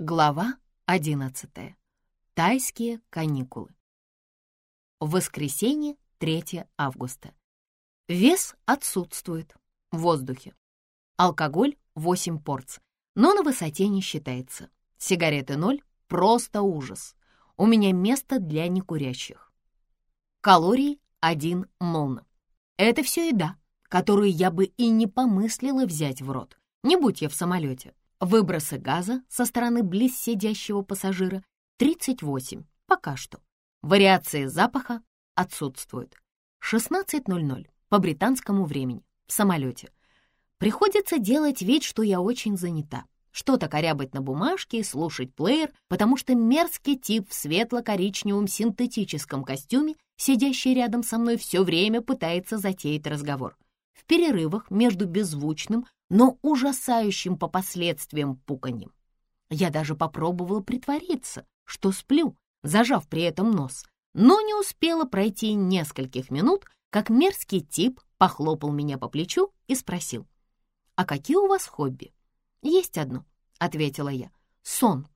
Глава 11. Тайские каникулы. Воскресенье, 3 августа. Вес отсутствует в воздухе. Алкоголь 8 порций, но на высоте не считается. Сигареты 0, просто ужас. У меня место для некурящих. Калорий 1 молна. Это все еда, которую я бы и не помыслила взять в рот, не будь я в самолете. Выбросы газа со стороны близ сидящего пассажира 38, пока что. Вариации запаха отсутствуют. 16.00 по британскому времени в самолете. Приходится делать вид, что я очень занята. Что-то корябать на бумажке и слушать плеер, потому что мерзкий тип в светло-коричневом синтетическом костюме, сидящий рядом со мной, все время пытается затеять разговор. В перерывах между беззвучным, но ужасающим по последствиям пуканьем. Я даже попробовала притвориться, что сплю, зажав при этом нос, но не успела пройти нескольких минут, как мерзкий тип похлопал меня по плечу и спросил, «А какие у вас хобби?» «Есть одно», — ответила я, — «сон».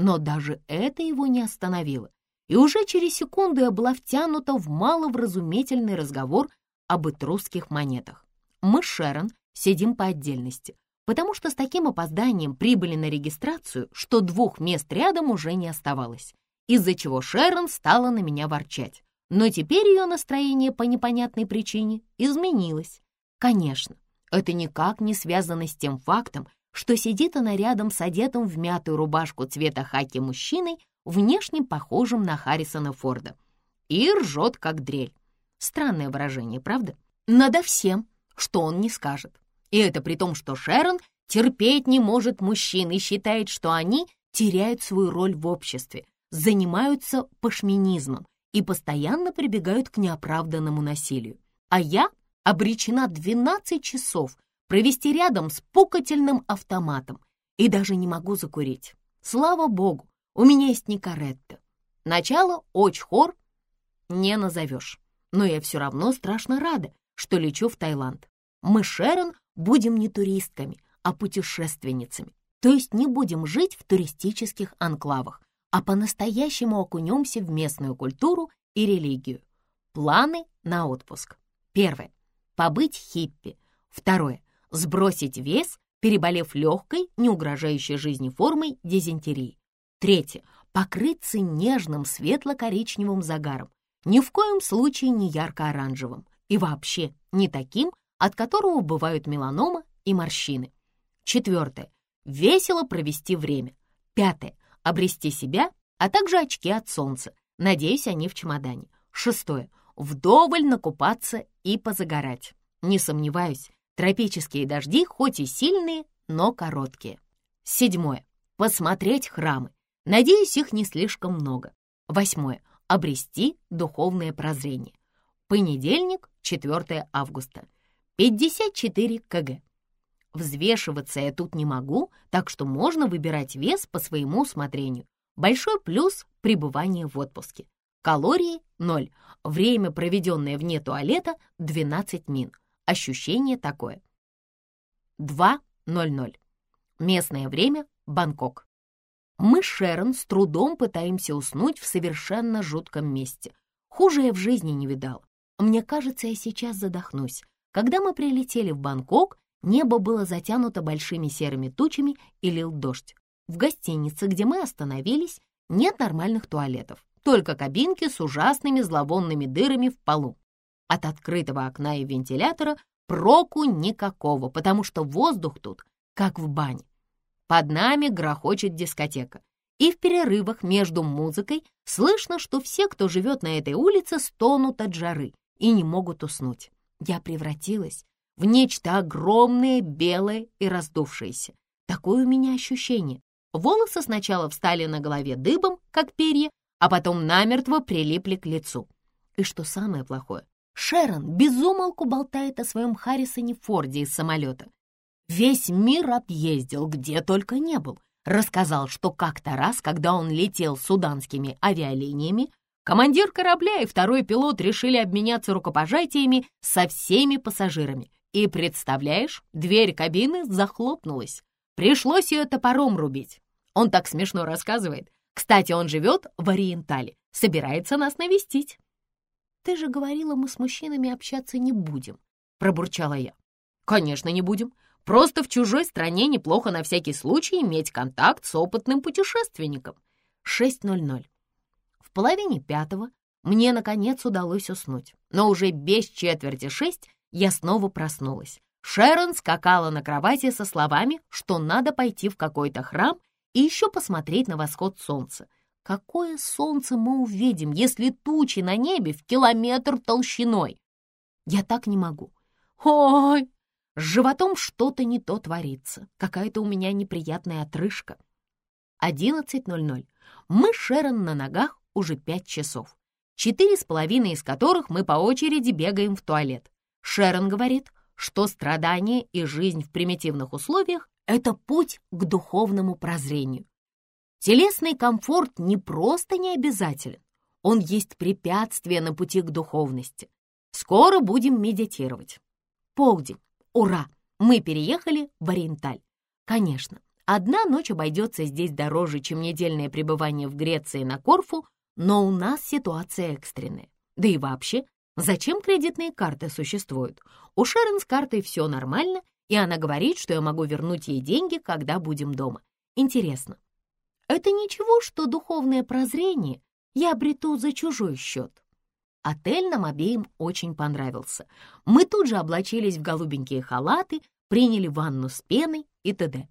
Но даже это его не остановило, и уже через секунду я была втянута в маловразумительный разговор об этрусских монетах. Мы с Шерон сидим по отдельности, потому что с таким опозданием прибыли на регистрацию, что двух мест рядом уже не оставалось, из-за чего Шерон стала на меня ворчать. Но теперь ее настроение по непонятной причине изменилось. Конечно, это никак не связано с тем фактом, что сидит она рядом с одетым в мятую рубашку цвета хаки мужчиной, внешне похожим на Харрисона Форда, и ржет, как дрель. Странное выражение, правда? Надо всем, что он не скажет. И это при том, что Шерон терпеть не может мужчин и считает, что они теряют свою роль в обществе, занимаются пашминизмом и постоянно прибегают к неоправданному насилию. А я обречена 12 часов провести рядом с пукательным автоматом и даже не могу закурить. Слава богу, у меня есть Никаретта. Начало очень-хор не назовешь, но я все равно страшно рада, что лечу в Таиланд. Мы, Шерон, будем не туристками, а путешественницами. То есть не будем жить в туристических анклавах, а по-настоящему окунемся в местную культуру и религию. Планы на отпуск. Первое. Побыть хиппи. Второе. Сбросить вес, переболев легкой, не угрожающей жизни формой дизентерии. Третье. Покрыться нежным светло-коричневым загаром. Ни в коем случае не ярко-оранжевым. И вообще не таким, от которого бывают меланома и морщины. Четвертое. Весело провести время. Пятое. Обрести себя, а также очки от солнца. Надеюсь, они в чемодане. Шестое. Вдоволь накупаться и позагорать. Не сомневаюсь, тропические дожди хоть и сильные, но короткие. Седьмое. Посмотреть храмы. Надеюсь, их не слишком много. Восьмое. Обрести духовное прозрение. Понедельник, 4 августа. 54 кг. Взвешиваться я тут не могу, так что можно выбирать вес по своему усмотрению. Большой плюс – пребывание в отпуске. Калории – 0. Время, проведенное вне туалета – 12 мин. Ощущение такое. 2.00. Местное время – Бангкок. Мы с Шерон с трудом пытаемся уснуть в совершенно жутком месте. Хуже я в жизни не видала. Мне кажется, я сейчас задохнусь. Когда мы прилетели в Бангкок, небо было затянуто большими серыми тучами и лил дождь. В гостинице, где мы остановились, нет нормальных туалетов, только кабинки с ужасными зловонными дырами в полу. От открытого окна и вентилятора проку никакого, потому что воздух тут как в бане. Под нами грохочет дискотека. И в перерывах между музыкой слышно, что все, кто живет на этой улице, стонут от жары и не могут уснуть я превратилась в нечто огромное, белое и раздувшееся. Такое у меня ощущение. Волосы сначала встали на голове дыбом, как перья, а потом намертво прилипли к лицу. И что самое плохое, Шерон безумолку болтает о своем Харрисоне Форде из самолета. Весь мир объездил, где только не был. Рассказал, что как-то раз, когда он летел суданскими авиалиниями, Командир корабля и второй пилот решили обменяться рукопожатиями со всеми пассажирами. И, представляешь, дверь кабины захлопнулась. Пришлось ее топором рубить. Он так смешно рассказывает. Кстати, он живет в Ориентале, собирается нас навестить. «Ты же говорила, мы с мужчинами общаться не будем», — пробурчала я. «Конечно, не будем. Просто в чужой стране неплохо на всякий случай иметь контакт с опытным путешественником». 6.00. В половине пятого мне, наконец, удалось уснуть, но уже без четверти шесть я снова проснулась. Шерон скакала на кровати со словами, что надо пойти в какой-то храм и еще посмотреть на восход солнца. Какое солнце мы увидим, если тучи на небе в километр толщиной? Я так не могу. Ой, с животом что-то не то творится. Какая-то у меня неприятная отрыжка. 11.00. Мы с Шерон на ногах уже пять часов. Четыре с половиной из которых мы по очереди бегаем в туалет. Шерон говорит, что страдание и жизнь в примитивных условиях — это путь к духовному прозрению. Телесный комфорт не просто не обязателен, он есть препятствие на пути к духовности. Скоро будем медитировать. Полдень. Ура! Мы переехали в Ориенталь. Конечно, одна ночь обойдется здесь дороже, чем недельное пребывание в Греции на Корфу, но у нас ситуация экстренная. Да и вообще, зачем кредитные карты существуют? У Шерон с картой все нормально, и она говорит, что я могу вернуть ей деньги, когда будем дома. Интересно, это ничего, что духовное прозрение я обрету за чужой счет. Отель нам обеим очень понравился. Мы тут же облачились в голубенькие халаты, приняли ванну с пеной и т.д.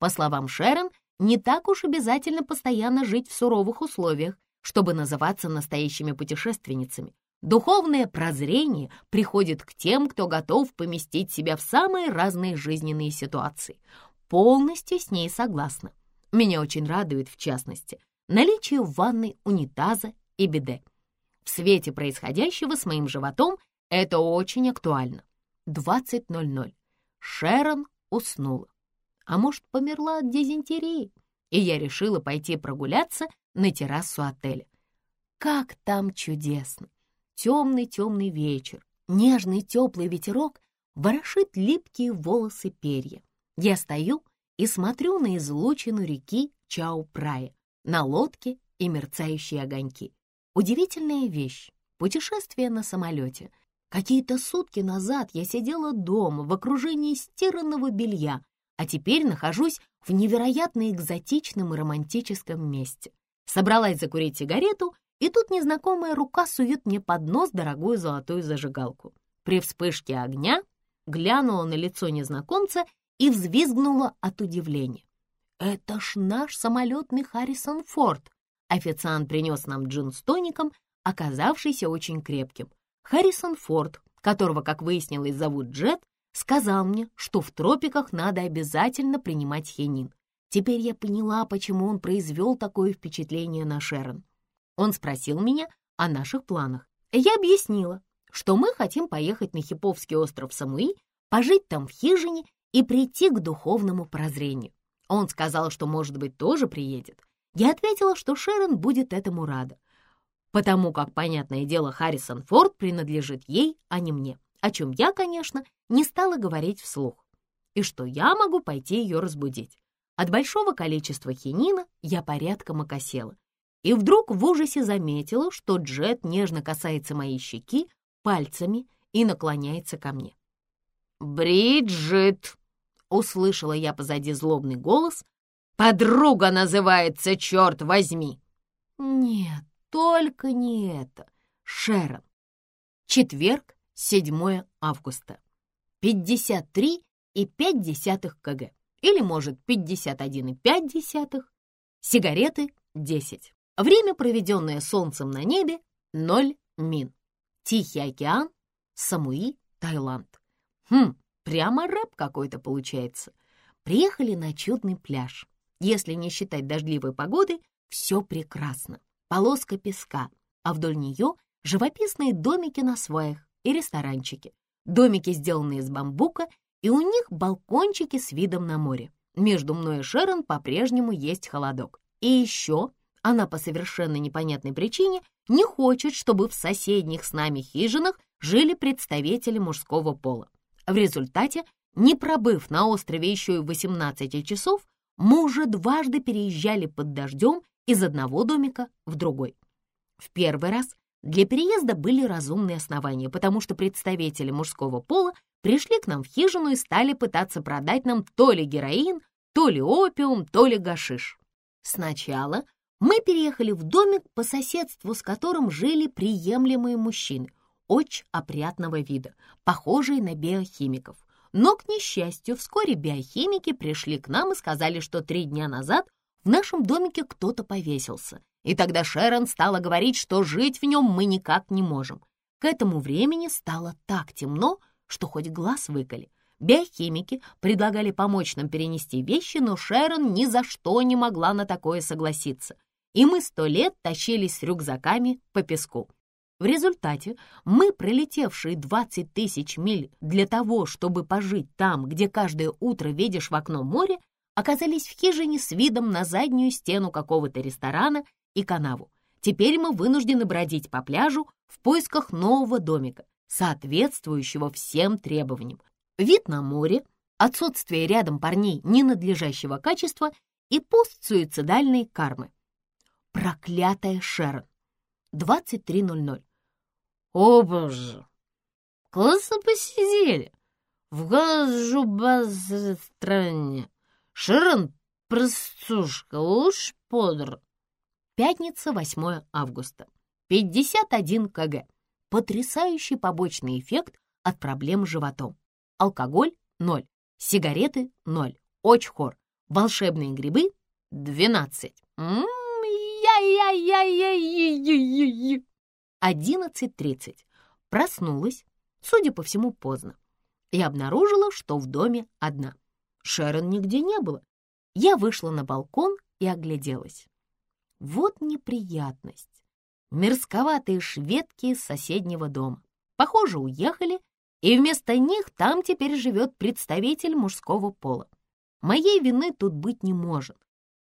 По словам Шерон, не так уж обязательно постоянно жить в суровых условиях, чтобы называться настоящими путешественницами. Духовное прозрение приходит к тем, кто готов поместить себя в самые разные жизненные ситуации. Полностью с ней согласна. Меня очень радует, в частности, наличие в ванной унитаза и биде. В свете происходящего с моим животом это очень актуально. 20.00. Шерон уснула. А может, померла от дизентерии? И я решила пойти прогуляться на террасу отеля. Как там чудесно! Темный-темный вечер, нежный теплый ветерок ворошит липкие волосы перья. Я стою и смотрю на излучину реки Чау-Прая, на лодке и мерцающие огоньки. Удивительная вещь — путешествие на самолете. Какие-то сутки назад я сидела дома в окружении стиранного белья, а теперь нахожусь в невероятно экзотичном и романтическом месте. Собралась закурить сигарету, и тут незнакомая рука сует мне под нос дорогую золотую зажигалку. При вспышке огня глянула на лицо незнакомца и взвизгнула от удивления. «Это ж наш самолетный Харрисон Форд!» Официант принес нам джин с тоником, оказавшийся очень крепким. Харрисон Форд, которого, как выяснилось, зовут Джет, сказал мне, что в тропиках надо обязательно принимать хинин. Теперь я поняла, почему он произвел такое впечатление на Шерон. Он спросил меня о наших планах. Я объяснила, что мы хотим поехать на Хиповский остров Самуи, пожить там в хижине и прийти к духовному прозрению. Он сказал, что, может быть, тоже приедет. Я ответила, что Шерон будет этому рада, потому как, понятное дело, Харрисон Форд принадлежит ей, а не мне, о чем я, конечно, не стала говорить вслух, и что я могу пойти ее разбудить. От большого количества хинина я порядком окосела, и вдруг в ужасе заметила, что Джет нежно касается моей щеки пальцами и наклоняется ко мне. «Бриджит!» — услышала я позади злобный голос. «Подруга называется, черт возьми!» «Нет, только не это. Шерон. Четверг, 7 августа. 53 и 5 десятых кг. Или, может, 51 и 5 десятых. Сигареты 10. Время, проведенное солнцем на небе, 0 мин. Тихий океан, Самуи, Таиланд. Хм, прямо рэп какой-то получается. Приехали на чудный пляж. Если не считать дождливой погоды, все прекрасно. Полоска песка, а вдоль нее живописные домики на сваях и ресторанчики. Домики сделаны из бамбука, и у них балкончики с видом на море. Между мной и Шерон по-прежнему есть холодок. И еще она по совершенно непонятной причине не хочет, чтобы в соседних с нами хижинах жили представители мужского пола. В результате, не пробыв на острове еще и 18 часов, мы уже дважды переезжали под дождем из одного домика в другой. В первый раз для переезда были разумные основания, потому что представители мужского пола пришли к нам в хижину и стали пытаться продать нам то ли героин, то ли опиум, то ли гашиш. Сначала мы переехали в домик, по соседству с которым жили приемлемые мужчины, очень опрятного вида, похожие на биохимиков. Но, к несчастью, вскоре биохимики пришли к нам и сказали, что три дня назад в нашем домике кто-то повесился. И тогда Шерон стала говорить, что жить в нем мы никак не можем. К этому времени стало так темно, что хоть глаз выколи. Биохимики предлагали помочь нам перенести вещи, но Шерон ни за что не могла на такое согласиться. И мы сто лет тащились с рюкзаками по песку. В результате мы, пролетевшие 20 тысяч миль для того, чтобы пожить там, где каждое утро видишь в окно море, оказались в хижине с видом на заднюю стену какого-то ресторана и канаву. Теперь мы вынуждены бродить по пляжу в поисках нового домика, соответствующего всем требованиям. Вид на море, отсутствие рядом парней ненадлежащего качества и постсуицидальной кармы. Проклятая Шерон. 23.00. О, боже! Классно посидели. В газу стране. Шерон, простушка, уж подр. Пятница, 8 августа. 51 кг. Потрясающий побочный эффект от проблем с животом. Алкоголь – 0. Сигареты – 0. Очхор. Волшебные грибы – 12. Я-я-я-я-я-я-я. 11.30. Проснулась, судя по всему, поздно. И обнаружила, что в доме одна. Шерон нигде не было. Я вышла на балкон и огляделась. Вот неприятность. Мерзковатые шведки из соседнего дома. Похоже, уехали, и вместо них там теперь живет представитель мужского пола. Моей вины тут быть не может.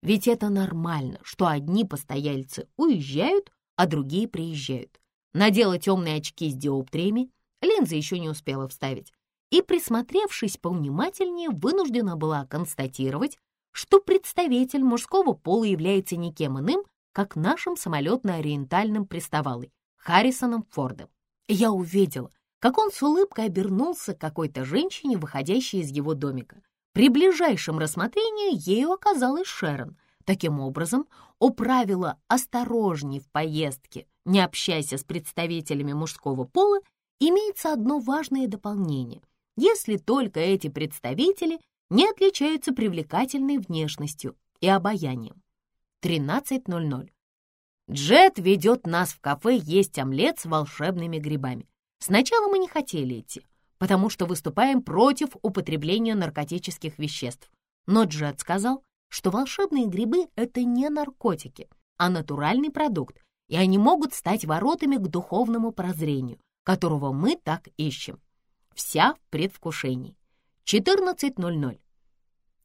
Ведь это нормально, что одни постояльцы уезжают, а другие приезжают. Надела темные очки с диоптриями, линзы еще не успела вставить, и, присмотревшись повнимательнее, вынуждена была констатировать, что представитель мужского пола является никем иным, как нашим самолетно-ориентальным приставалой Харрисоном Фордом. Я увидела, как он с улыбкой обернулся к какой-то женщине, выходящей из его домика. При ближайшем рассмотрении ею оказалась Шерон. Таким образом, у правила «осторожней в поездке, не общайся с представителями мужского пола» имеется одно важное дополнение. Если только эти представители не отличаются привлекательной внешностью и обаянием. 13.00. Джет ведет нас в кафе есть омлет с волшебными грибами. Сначала мы не хотели идти, потому что выступаем против употребления наркотических веществ. Но Джет сказал, что волшебные грибы — это не наркотики, а натуральный продукт, и они могут стать воротами к духовному прозрению, которого мы так ищем. Вся в предвкушении. 14.00.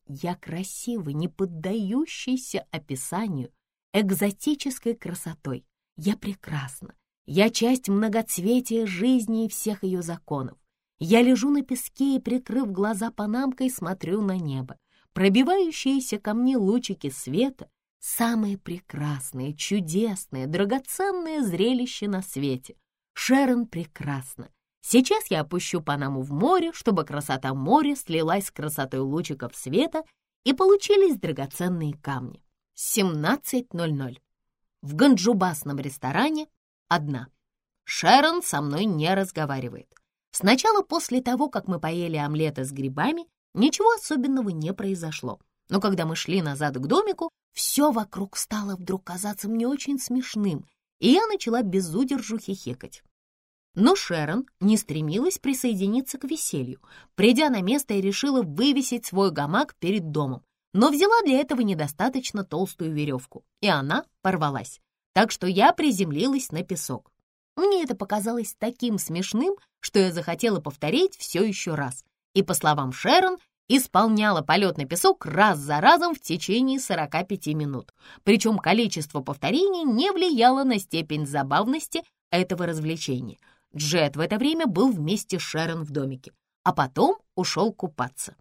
Я красивый, не поддающийся описанию, экзотической красотой. Я прекрасна. Я часть многоцветия жизни и всех ее законов. Я лежу на песке и, прикрыв глаза панамкой, смотрю на небо. Пробивающиеся ко мне лучики света — самое прекрасное, чудесное, драгоценное зрелище на свете. Шерон прекрасна. Сейчас я опущу Панаму в море, чтобы красота моря слилась с красотой лучиков света и получились драгоценные камни. 17.00. В ганджубасном ресторане одна. Шерон со мной не разговаривает. Сначала после того, как мы поели омлета с грибами, ничего особенного не произошло. Но когда мы шли назад к домику, все вокруг стало вдруг казаться мне очень смешным, и я начала без удержу хихикать. Но Шерон не стремилась присоединиться к веселью. Придя на место, я решила вывесить свой гамак перед домом, но взяла для этого недостаточно толстую веревку, и она порвалась. Так что я приземлилась на песок. Мне это показалось таким смешным, что я захотела повторить все еще раз. И, по словам Шерон, исполняла полет на песок раз за разом в течение 45 минут. Причем количество повторений не влияло на степень забавности этого развлечения — Джет в это время был вместе с Шерон в домике, а потом ушел купаться.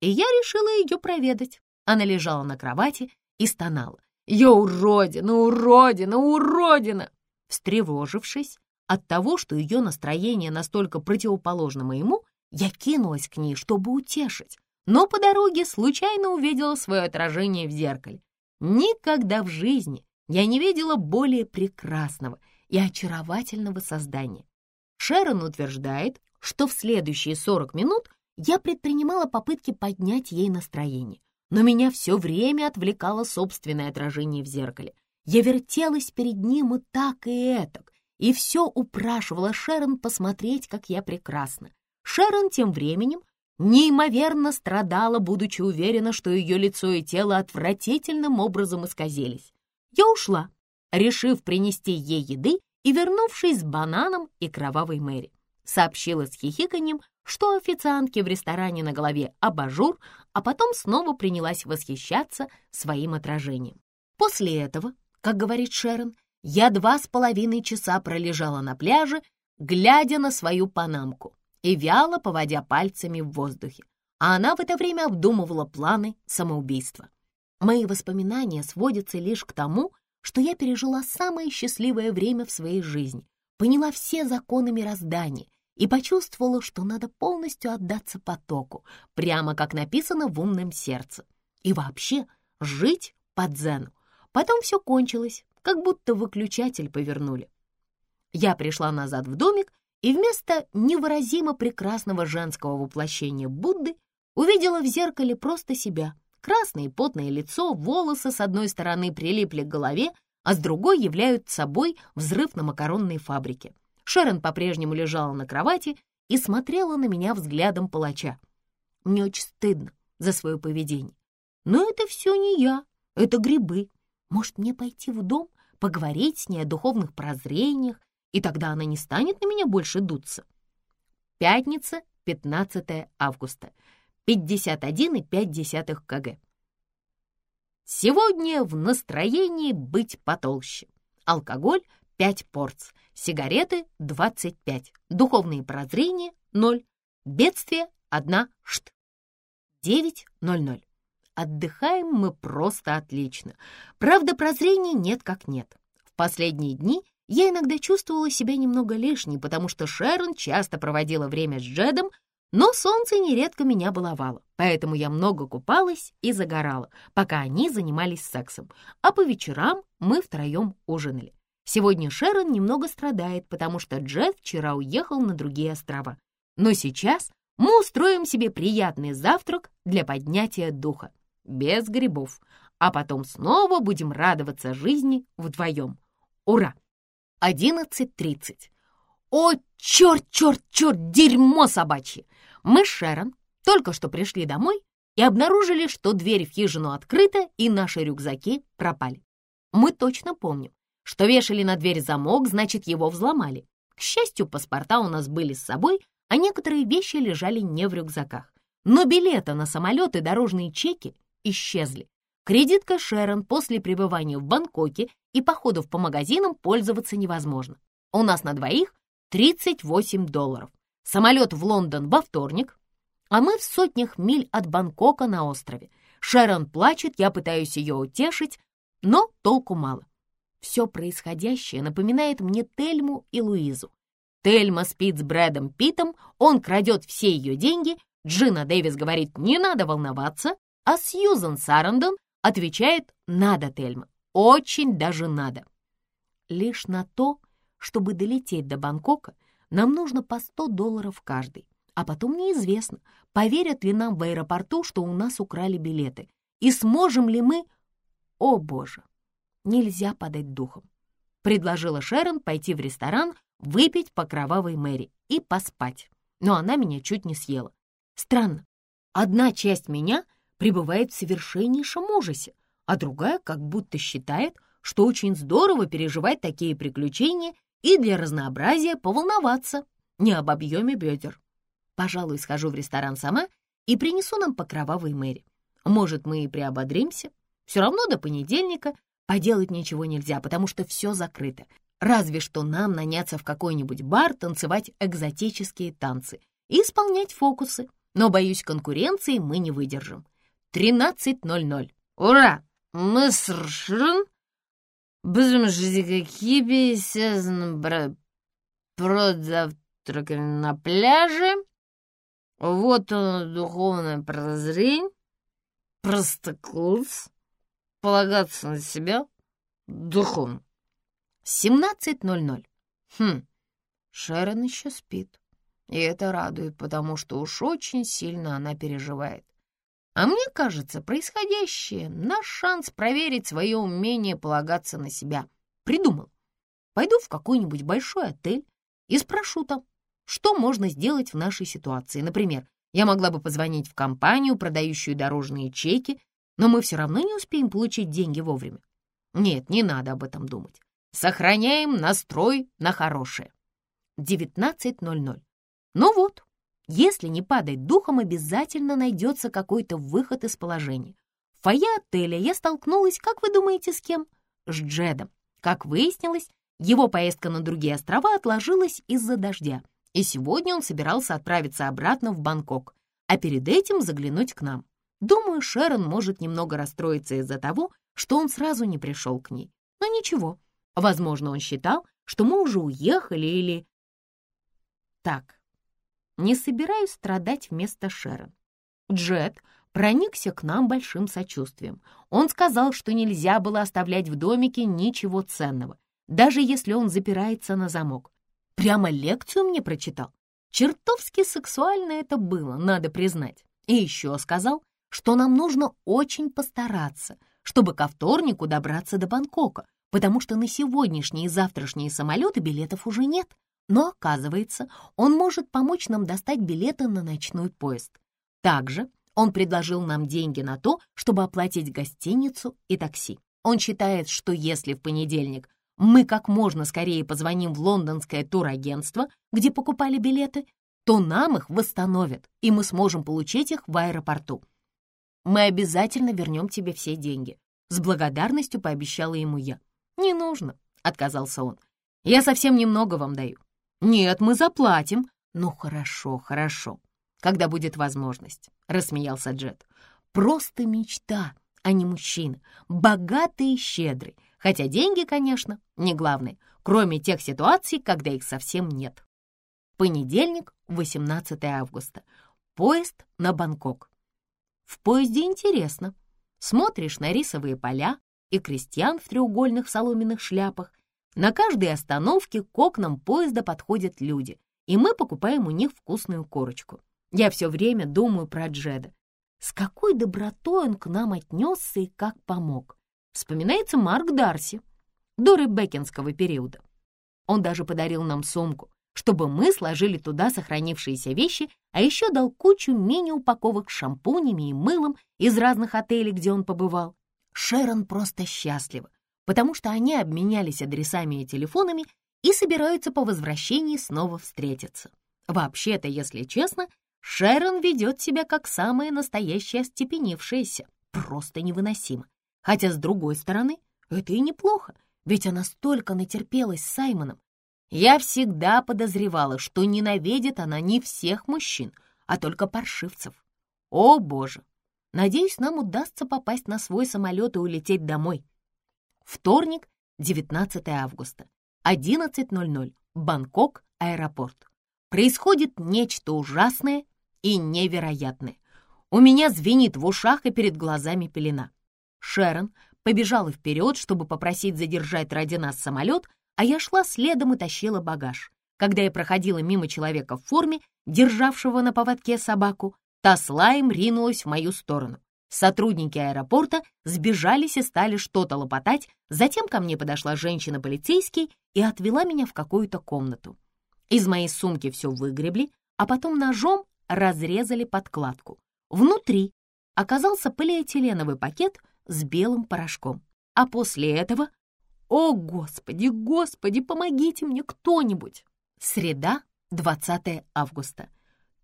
И я решила ее проведать. Она лежала на кровати и стонала. «Я уродина, уродина, уродина!» Встревожившись от того, что ее настроение настолько противоположно моему, я кинулась к ней, чтобы утешить, но по дороге случайно увидела свое отражение в зеркале. Никогда в жизни я не видела более прекрасного и очаровательного создания. Шерон утверждает, что в следующие 40 минут я предпринимала попытки поднять ей настроение, но меня все время отвлекало собственное отражение в зеркале. Я вертелась перед ним и так, и этак, и все упрашивала Шерон посмотреть, как я прекрасна. Шерон тем временем неимоверно страдала, будучи уверена, что ее лицо и тело отвратительным образом исказились. Я ушла, решив принести ей еды и вернувшись с бананом и кровавой Мэри. Сообщила с хихиканьем, что официантке в ресторане на голове абажур, а потом снова принялась восхищаться своим отражением. После этого, как говорит Шерон, я два с половиной часа пролежала на пляже, глядя на свою панамку и вяло поводя пальцами в воздухе, а она в это время обдумывала планы самоубийства. Мои воспоминания сводятся лишь к тому, что я пережила самое счастливое время в своей жизни, поняла все законы мироздания и почувствовала, что надо полностью отдаться потоку, прямо как написано в умном сердце. И вообще жить по дзену. Потом все кончилось, как будто выключатель повернули. Я пришла назад в домик и вместо невыразимо прекрасного женского воплощения Будды увидела в зеркале просто себя. Красное потное лицо, волосы с одной стороны прилипли к голове, а с другой являют собой взрыв на макаронной фабрике. Шерон по-прежнему лежала на кровати и смотрела на меня взглядом палача. Мне очень стыдно за свое поведение. Но это все не я, это грибы. Может, мне пойти в дом, поговорить с ней о духовных прозрениях, и тогда она не станет на меня больше дуться? Пятница, 15 августа, 51,5 кг. Сегодня в настроении быть потолще. Алкоголь 5 порц, сигареты 25, духовные прозрения 0, бедствие 1 шт. 9.00. Отдыхаем мы просто отлично. Правда, прозрений нет как нет. В последние дни я иногда чувствовала себя немного лишней, потому что Шерон часто проводила время с Джедом, но солнце нередко меня баловало, поэтому я много купалась и загорала, пока они занимались сексом, а по вечерам мы втроем ужинали. Сегодня Шерон немного страдает, потому что Джет вчера уехал на другие острова. Но сейчас мы устроим себе приятный завтрак для поднятия духа, без грибов, а потом снова будем радоваться жизни вдвоем. Ура! 11.30. О, черт, черт, черт, дерьмо собачье! Мы с Шерон только что пришли домой и обнаружили, что дверь в хижину открыта и наши рюкзаки пропали. Мы точно помним, что вешали на дверь замок, значит, его взломали. К счастью, паспорта у нас были с собой, а некоторые вещи лежали не в рюкзаках. Но билеты на самолет и дорожные чеки исчезли. Кредитка Шерон после пребывания в Бангкоке и походов по магазинам пользоваться невозможно. У нас на двоих 38 долларов. Самолет в Лондон во вторник, а мы в сотнях миль от Бангкока на острове. Шерон плачет, я пытаюсь ее утешить, но толку мало. Все происходящее напоминает мне Тельму и Луизу. Тельма спит с Брэдом Питом, он крадет все ее деньги, Джина Дэвис говорит «не надо волноваться», а Сьюзан Сарандон отвечает «надо, Тельма, очень даже надо». Лишь на то, чтобы долететь до Бангкока, нам нужно по 100 долларов каждый. А потом неизвестно, поверят ли нам в аэропорту, что у нас украли билеты, и сможем ли мы... О, Боже! нельзя подать духом. Предложила Шерон пойти в ресторан, выпить по кровавой Мэри и поспать. Но она меня чуть не съела. Странно, одна часть меня пребывает в совершеннейшем ужасе, а другая как будто считает, что очень здорово переживать такие приключения и для разнообразия поволноваться не об объеме бедер. Пожалуй, схожу в ресторан сама и принесу нам по кровавой Мэри. Может, мы и приободримся. Все равно до понедельника Поделать ничего нельзя, потому что все закрыто. Разве что нам наняться в какой-нибудь бар, танцевать экзотические танцы и исполнять фокусы. Но, боюсь, конкуренции мы не выдержим. 13.00. Ура! Мы совершен будем жить какие связаны про завтраками на пляже. Вот оно, духовное прозрение, простокурс, полагаться на себя духовно. 17.00. Хм, Шерон еще спит. И это радует, потому что уж очень сильно она переживает. А мне кажется, происходящее — наш шанс проверить свое умение полагаться на себя. Придумал. Пойду в какой-нибудь большой отель и спрошу там, что можно сделать в нашей ситуации. Например, я могла бы позвонить в компанию, продающую дорожные чеки, но мы все равно не успеем получить деньги вовремя. Нет, не надо об этом думать. Сохраняем настрой на хорошее. 19.00. Ну вот, если не падать духом, обязательно найдется какой-то выход из положения. В фойе отеля я столкнулась, как вы думаете, с кем? С Джедом. Как выяснилось, его поездка на другие острова отложилась из-за дождя, и сегодня он собирался отправиться обратно в Бангкок, а перед этим заглянуть к нам. Думаю, Шерон может немного расстроиться из-за того, что он сразу не пришел к ней. Но ничего, возможно, он считал, что мы уже уехали или... Так, не собираюсь страдать вместо Шерон. Джет проникся к нам большим сочувствием. Он сказал, что нельзя было оставлять в домике ничего ценного, даже если он запирается на замок. Прямо лекцию мне прочитал. Чертовски сексуально это было, надо признать. И еще сказал, что нам нужно очень постараться, чтобы ко вторнику добраться до Бангкока, потому что на сегодняшние и завтрашние самолеты билетов уже нет. Но, оказывается, он может помочь нам достать билеты на ночной поезд. Также он предложил нам деньги на то, чтобы оплатить гостиницу и такси. Он считает, что если в понедельник мы как можно скорее позвоним в лондонское турагентство, где покупали билеты, то нам их восстановят, и мы сможем получить их в аэропорту. Мы обязательно вернем тебе все деньги. С благодарностью пообещала ему я. «Не нужно», — отказался он. «Я совсем немного вам даю. «Нет, мы заплатим». «Ну хорошо, хорошо, когда будет возможность», — рассмеялся Джет. «Просто мечта, а не мужчина, богатый и щедрый, хотя деньги, конечно, не главное, кроме тех ситуаций, когда их совсем нет». Понедельник, 18 августа. Поезд на Бангкок. В поезде интересно. Смотришь на рисовые поля и крестьян в треугольных соломенных шляпах, на каждой остановке к окнам поезда подходят люди, и мы покупаем у них вкусную корочку. Я все время думаю про Джеда. С какой добротой он к нам отнесся и как помог. Вспоминается Марк Дарси, до Ребекинского периода. Он даже подарил нам сумку, чтобы мы сложили туда сохранившиеся вещи, а еще дал кучу мини-упаковок с шампунями и мылом из разных отелей, где он побывал. Шерон просто счастлива, потому что они обменялись адресами и телефонами и собираются по возвращении снова встретиться. Вообще-то, если честно, Шерон ведет себя как самая настоящая остепенившаяся, просто невыносимо. Хотя, с другой стороны, это и неплохо, ведь она столько натерпелась с Саймоном. Я всегда подозревала, что ненавидит она не всех мужчин, а только паршивцев. О, боже! Надеюсь, нам удастся попасть на свой самолет и улететь домой. Вторник, 19 августа, 11.00, Бангкок, аэропорт. Происходит нечто ужасное и невероятное. У меня звенит в ушах и перед глазами пелена. Шерон побежала вперед, чтобы попросить задержать ради нас самолет, а я шла следом и тащила багаж. Когда я проходила мимо человека в форме, державшего на поводке собаку, та слаем ринулась в мою сторону. Сотрудники аэропорта сбежались и стали что-то лопотать, затем ко мне подошла женщина-полицейский и отвела меня в какую-то комнату. Из моей сумки все выгребли, а потом ножом разрезали подкладку. Внутри оказался полиэтиленовый пакет с белым порошком. А после этого... О, Господи, Господи, помогите мне кто-нибудь! Среда, 20 августа.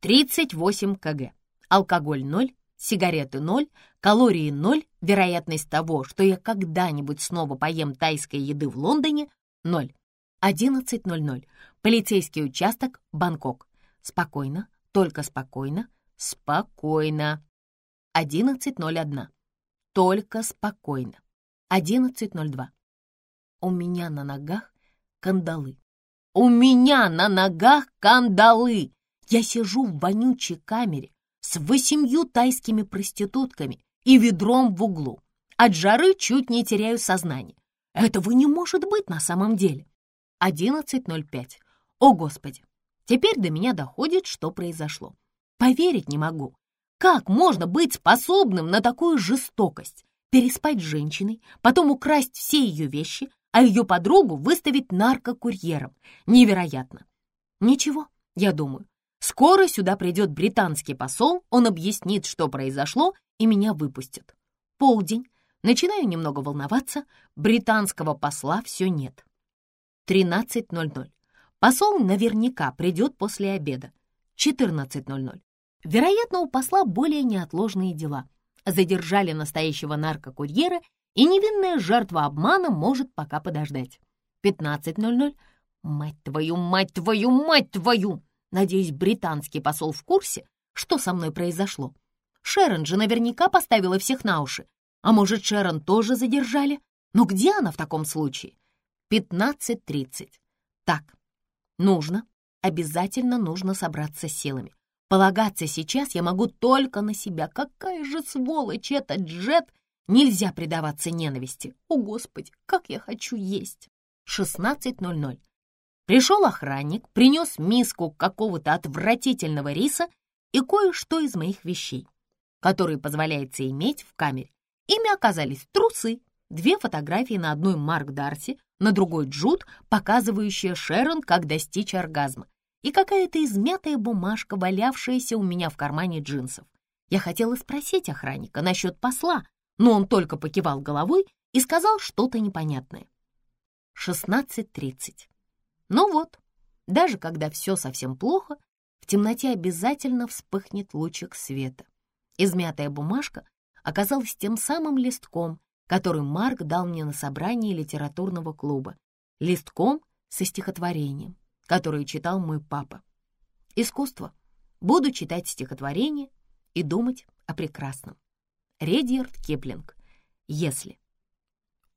38 кг. Алкоголь 0, сигареты ноль, калории ноль, вероятность того, что я когда-нибудь снова поем тайской еды в Лондоне — ноль. 11.00. Полицейский участок, Бангкок. Спокойно, только спокойно, спокойно. 11.01. Только спокойно. 11.02. У меня на ногах кандалы. У меня на ногах кандалы! Я сижу в вонючей камере с восемью тайскими проститутками и ведром в углу. От жары чуть не теряю сознание. Этого не может быть на самом деле. 11.05. О, Господи! Теперь до меня доходит, что произошло. Поверить не могу. Как можно быть способным на такую жестокость? Переспать с женщиной, потом украсть все ее вещи, а ее подругу выставить наркокурьером. Невероятно. Ничего, я думаю. Скоро сюда придет британский посол, он объяснит, что произошло, и меня выпустят. Полдень. Начинаю немного волноваться. Британского посла все нет. 13.00. Посол наверняка придет после обеда. 14.00. Вероятно, у посла более неотложные дела. Задержали настоящего наркокурьера и невинная жертва обмана может пока подождать. 15.00. Мать твою, мать твою, мать твою! Надеюсь, британский посол в курсе, что со мной произошло. Шерон же наверняка поставила всех на уши. А может, Шерон тоже задержали? Но где она в таком случае? 15.30. Так, нужно, обязательно нужно собраться силами. Полагаться сейчас я могу только на себя. Какая же сволочь этот Джет Нельзя предаваться ненависти. О, Господи, как я хочу есть! 16.00. Пришел охранник, принес миску какого-то отвратительного риса и кое-что из моих вещей, которые позволяется иметь в камере. Ими оказались трусы, две фотографии на одной Марк Дарси, на другой Джуд, показывающая Шерон, как достичь оргазма, и какая-то измятая бумажка, валявшаяся у меня в кармане джинсов. Я хотела спросить охранника насчет посла, но он только покивал головой и сказал что-то непонятное. 16.30. Ну вот, даже когда все совсем плохо, в темноте обязательно вспыхнет лучик света. Измятая бумажка оказалась тем самым листком, который Марк дал мне на собрании литературного клуба. Листком со стихотворением, которое читал мой папа. Искусство. Буду читать стихотворение и думать о прекрасном. Редьярд Киплинг. Если.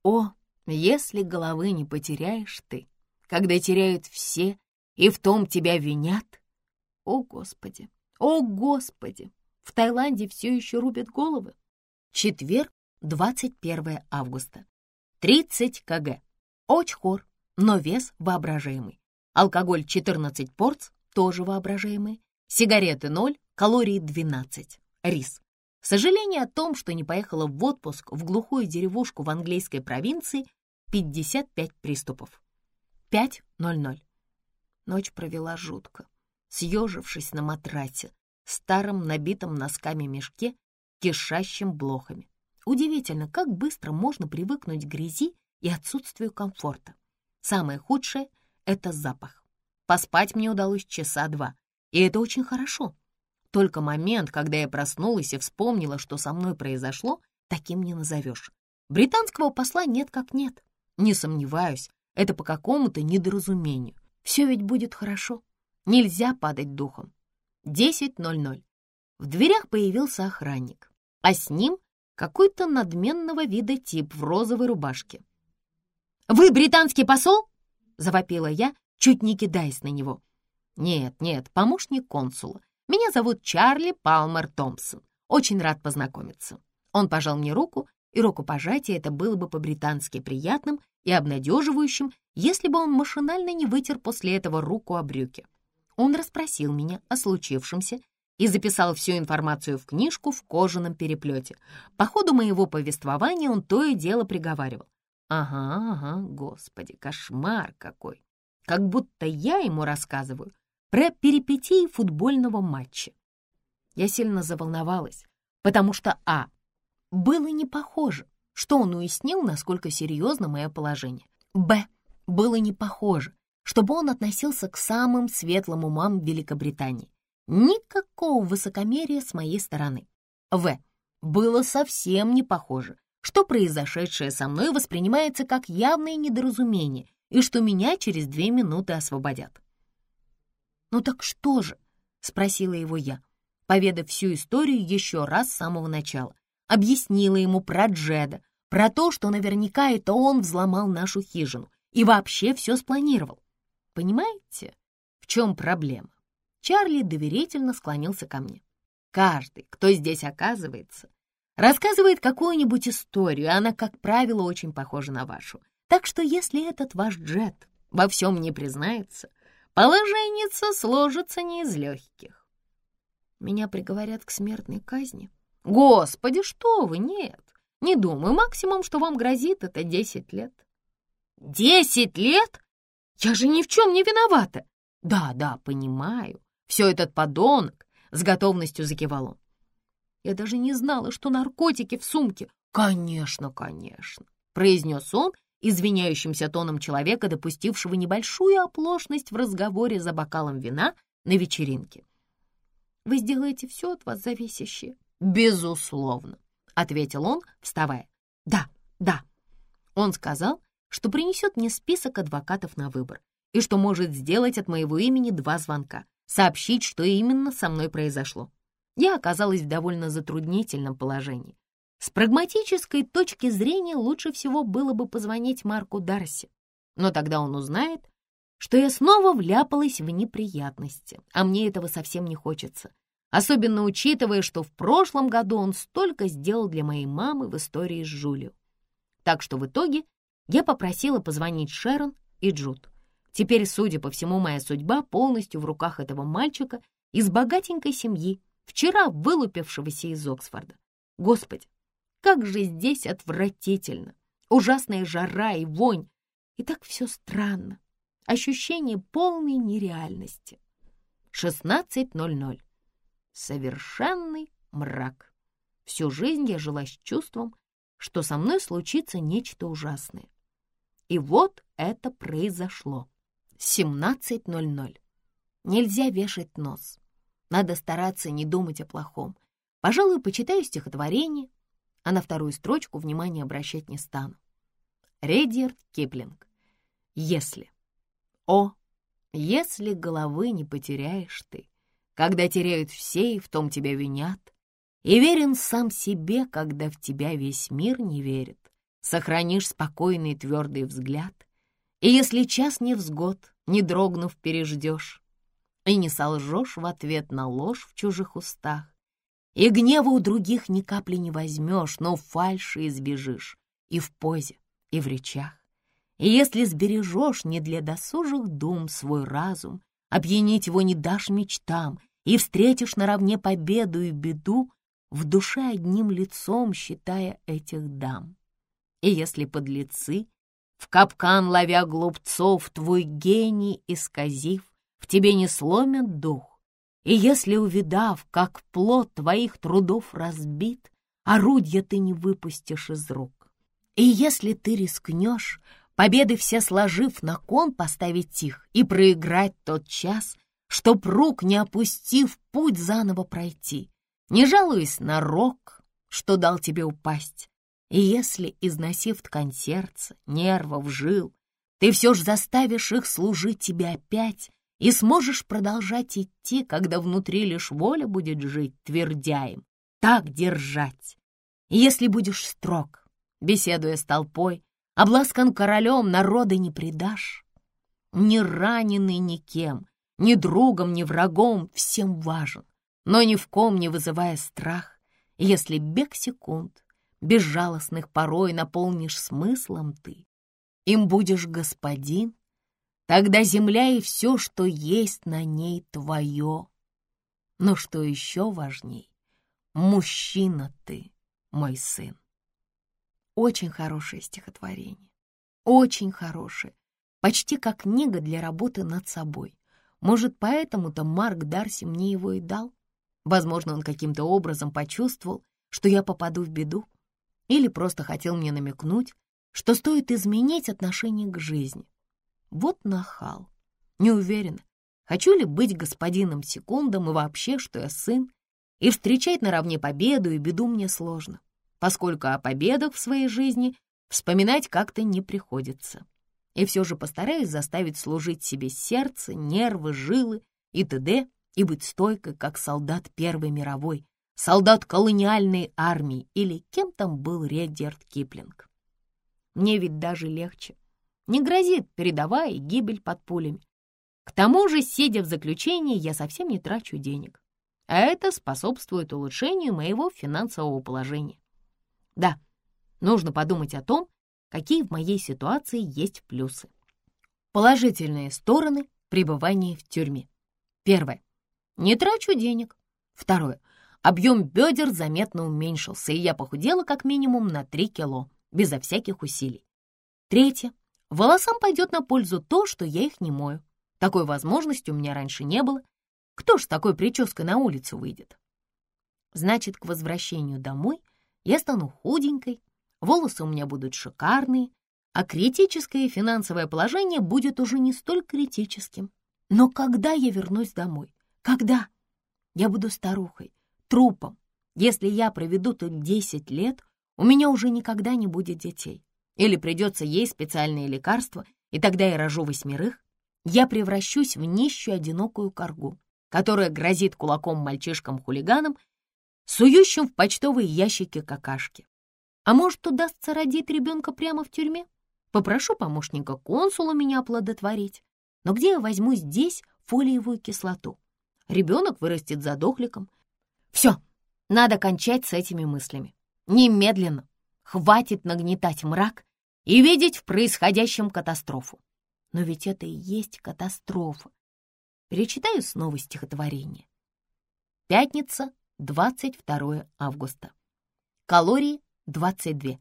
О, если головы не потеряешь ты, когда теряют все и в том тебя винят. О, Господи, о, Господи, в Таиланде все еще рубят головы. Четверг, 21 августа. 30 кг. Очхор, но вес воображаемый. Алкоголь 14 порц, тоже воображаемый. Сигареты 0, калорий 12. Рис. Сожаление о том, что не поехала в отпуск в глухую деревушку в английской провинции, 55 приступов. 5.00. Ночь провела жутко, съежившись на матрасе, старом набитом носками мешке, кишащим блохами. Удивительно, как быстро можно привыкнуть к грязи и отсутствию комфорта. Самое худшее — это запах. Поспать мне удалось часа два, и это очень хорошо. Только момент, когда я проснулась и вспомнила, что со мной произошло, таким не назовешь. Британского посла нет как нет. Не сомневаюсь, это по какому-то недоразумению. Все ведь будет хорошо. Нельзя падать духом. 10.00. В дверях появился охранник, а с ним какой-то надменного вида тип в розовой рубашке. «Вы британский посол?» — завопила я, чуть не кидаясь на него. «Нет, нет, помощник консула. Меня зовут Чарли Палмер Томпсон. Очень рад познакомиться». Он пожал мне руку, и рукопожатие это было бы по-британски приятным и обнадеживающим, если бы он машинально не вытер после этого руку о брюки. Он расспросил меня о случившемся и записал всю информацию в книжку в кожаном переплете. По ходу моего повествования он то и дело приговаривал. «Ага, ага, господи, кошмар какой! Как будто я ему рассказываю про перипетии футбольного матча. Я сильно заволновалась, потому что А. Было не похоже, что он уяснил, насколько серьезно мое положение. Б. Было не похоже, чтобы он относился к самым светлым умам Великобритании. Никакого высокомерия с моей стороны. В. Было совсем не похоже, что произошедшее со мной воспринимается как явное недоразумение и что меня через две минуты освободят. «Ну так что же?» — спросила его я. поведав всю историю еще раз с самого начала. Объяснила ему про Джеда, про то, что наверняка это он взломал нашу хижину и вообще все спланировал. Понимаете, в чем проблема? Чарли доверительно склонился ко мне. Каждый, кто здесь оказывается, рассказывает какую-нибудь историю, она, как правило, очень похожа на вашу. Так что если этот ваш Джет во всем не признается, положенница сложится не из легких. Меня приговорят к смертной казни. Господи, что вы, нет. Не думаю, максимум, что вам грозит, это десять лет. Десять лет? Я же ни в чем не виновата. Да, да, понимаю. Все этот подонок, с готовностью закивал он. Я даже не знала, что наркотики в сумке. Конечно, конечно, произнес он извиняющимся тоном человека, допустившего небольшую оплошность в разговоре за бокалом вина на вечеринке. «Вы сделаете все от вас зависящее?» «Безусловно», — ответил он, вставая. «Да, да». Он сказал, что принесет мне список адвокатов на выбор и что может сделать от моего имени два звонка, сообщить, что именно со мной произошло. Я оказалась в довольно затруднительном положении. С прагматической точки зрения лучше всего было бы позвонить Марку Дарси, но тогда он узнает, что я снова вляпалась в неприятности, а мне этого совсем не хочется, особенно учитывая, что в прошлом году он столько сделал для моей мамы в истории с Жулио. Так что в итоге я попросила позвонить Шерон и Джуд. Теперь, судя по всему, моя судьба полностью в руках этого мальчика из богатенькой семьи, вчера вылупившегося из Оксфорда. Господи, как же здесь отвратительно! Ужасная жара и вонь. И так все странно. Ощущение полной нереальности. 16.00. Совершенный мрак. Всю жизнь я жила с чувством, что со мной случится нечто ужасное. И вот это произошло. 17.00. Нельзя вешать нос. Надо стараться не думать о плохом. Пожалуй, почитаю стихотворение, а на вторую строчку внимания обращать не стану. Редьярд Киплинг. Если. О, если головы не потеряешь ты, когда теряют все и в том тебя винят, и верен сам себе, когда в тебя весь мир не верит, сохранишь спокойный твердый взгляд, и если час невзгод, не дрогнув, переждешь, и не солжешь в ответ на ложь в чужих устах, и гнева у других ни капли не возьмешь, но фальши избежишь и в позе, и в речах. И если сбережешь не для досужих дум свой разум, опьянить его не дашь мечтам, и встретишь наравне победу и беду, в душе одним лицом считая этих дам. И если подлецы, в капкан ловя глупцов, твой гений исказив, в тебе не сломят дух, и если, увидав, как плод твоих трудов разбит, орудья ты не выпустишь из рук. И если ты рискнешь, победы все сложив на кон поставить их и проиграть тот час, чтоб рук, не опустив, путь заново пройти, не жалуясь на рок, что дал тебе упасть, и если, износив ткань сердца, нервов, жил, ты все ж заставишь их служить тебе опять, и сможешь продолжать идти, когда внутри лишь воля будет жить, твердя им, так держать. И если будешь строг, беседуя с толпой, обласкан королем, народа не предашь, ни раненый никем, ни другом, ни врагом, всем важен, но ни в ком не вызывая страх, если бег секунд, безжалостных порой наполнишь смыслом ты, им будешь господин, Тогда земля и все, что есть на ней, твое. Но что еще важней, мужчина ты, мой сын. Очень хорошее стихотворение, очень хорошее, почти как книга для работы над собой. Может, поэтому-то Марк Дарси мне его и дал? Возможно, он каким-то образом почувствовал, что я попаду в беду, или просто хотел мне намекнуть, что стоит изменить отношение к жизни, вот нахал. Не уверена, хочу ли быть господином секундом и вообще, что я сын, и встречать наравне победу и беду мне сложно, поскольку о победах в своей жизни вспоминать как-то не приходится. И все же постараюсь заставить служить себе сердце, нервы, жилы и т.д. и быть стойкой, как солдат Первой мировой, солдат колониальной армии или кем там был Редерт Киплинг. Мне ведь даже легче. Не грозит передовая гибель под пулями. К тому же, сидя в заключении, я совсем не трачу денег. А это способствует улучшению моего финансового положения. Да, нужно подумать о том, какие в моей ситуации есть плюсы. Положительные стороны пребывания в тюрьме. Первое. Не трачу денег. Второе. Объем бедер заметно уменьшился, и я похудела как минимум на 3 кило, безо всяких усилий. Третье. Волосам пойдет на пользу то, что я их не мою. Такой возможности у меня раньше не было. Кто ж с такой прической на улицу выйдет? Значит, к возвращению домой я стану худенькой, волосы у меня будут шикарные, а критическое финансовое положение будет уже не столь критическим. Но когда я вернусь домой? Когда? Я буду старухой, трупом. Если я проведу тут 10 лет, у меня уже никогда не будет детей. Или придется есть специальные лекарства, и тогда я рожу восьмерых. Я превращусь в нищую одинокую коргу, которая грозит кулаком мальчишкам-хулиганам, сующим в почтовые ящики какашки. А может, удастся родить ребенка прямо в тюрьме? Попрошу помощника консула меня оплодотворить. Но где я возьму здесь фолиевую кислоту? Ребенок вырастет задохликом. Все, надо кончать с этими мыслями. Немедленно. Хватит нагнетать мрак и видеть в происходящем катастрофу. Но ведь это и есть катастрофа. Перечитаю снова стихотворение. Пятница, 22 августа. Калории 22.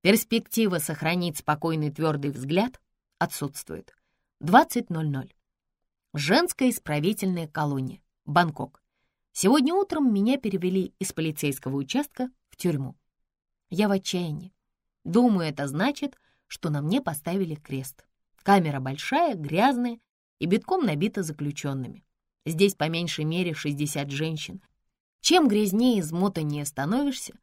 Перспектива сохранить спокойный твердый взгляд отсутствует. 20.00. Женская исправительная колония. Бангкок. Сегодня утром меня перевели из полицейского участка в тюрьму. Я в отчаянии. Думаю, это значит, что на мне поставили крест. Камера большая, грязная и битком набита заключенными. Здесь по меньшей мере 60 женщин. Чем грязнее и измотаннее становишься,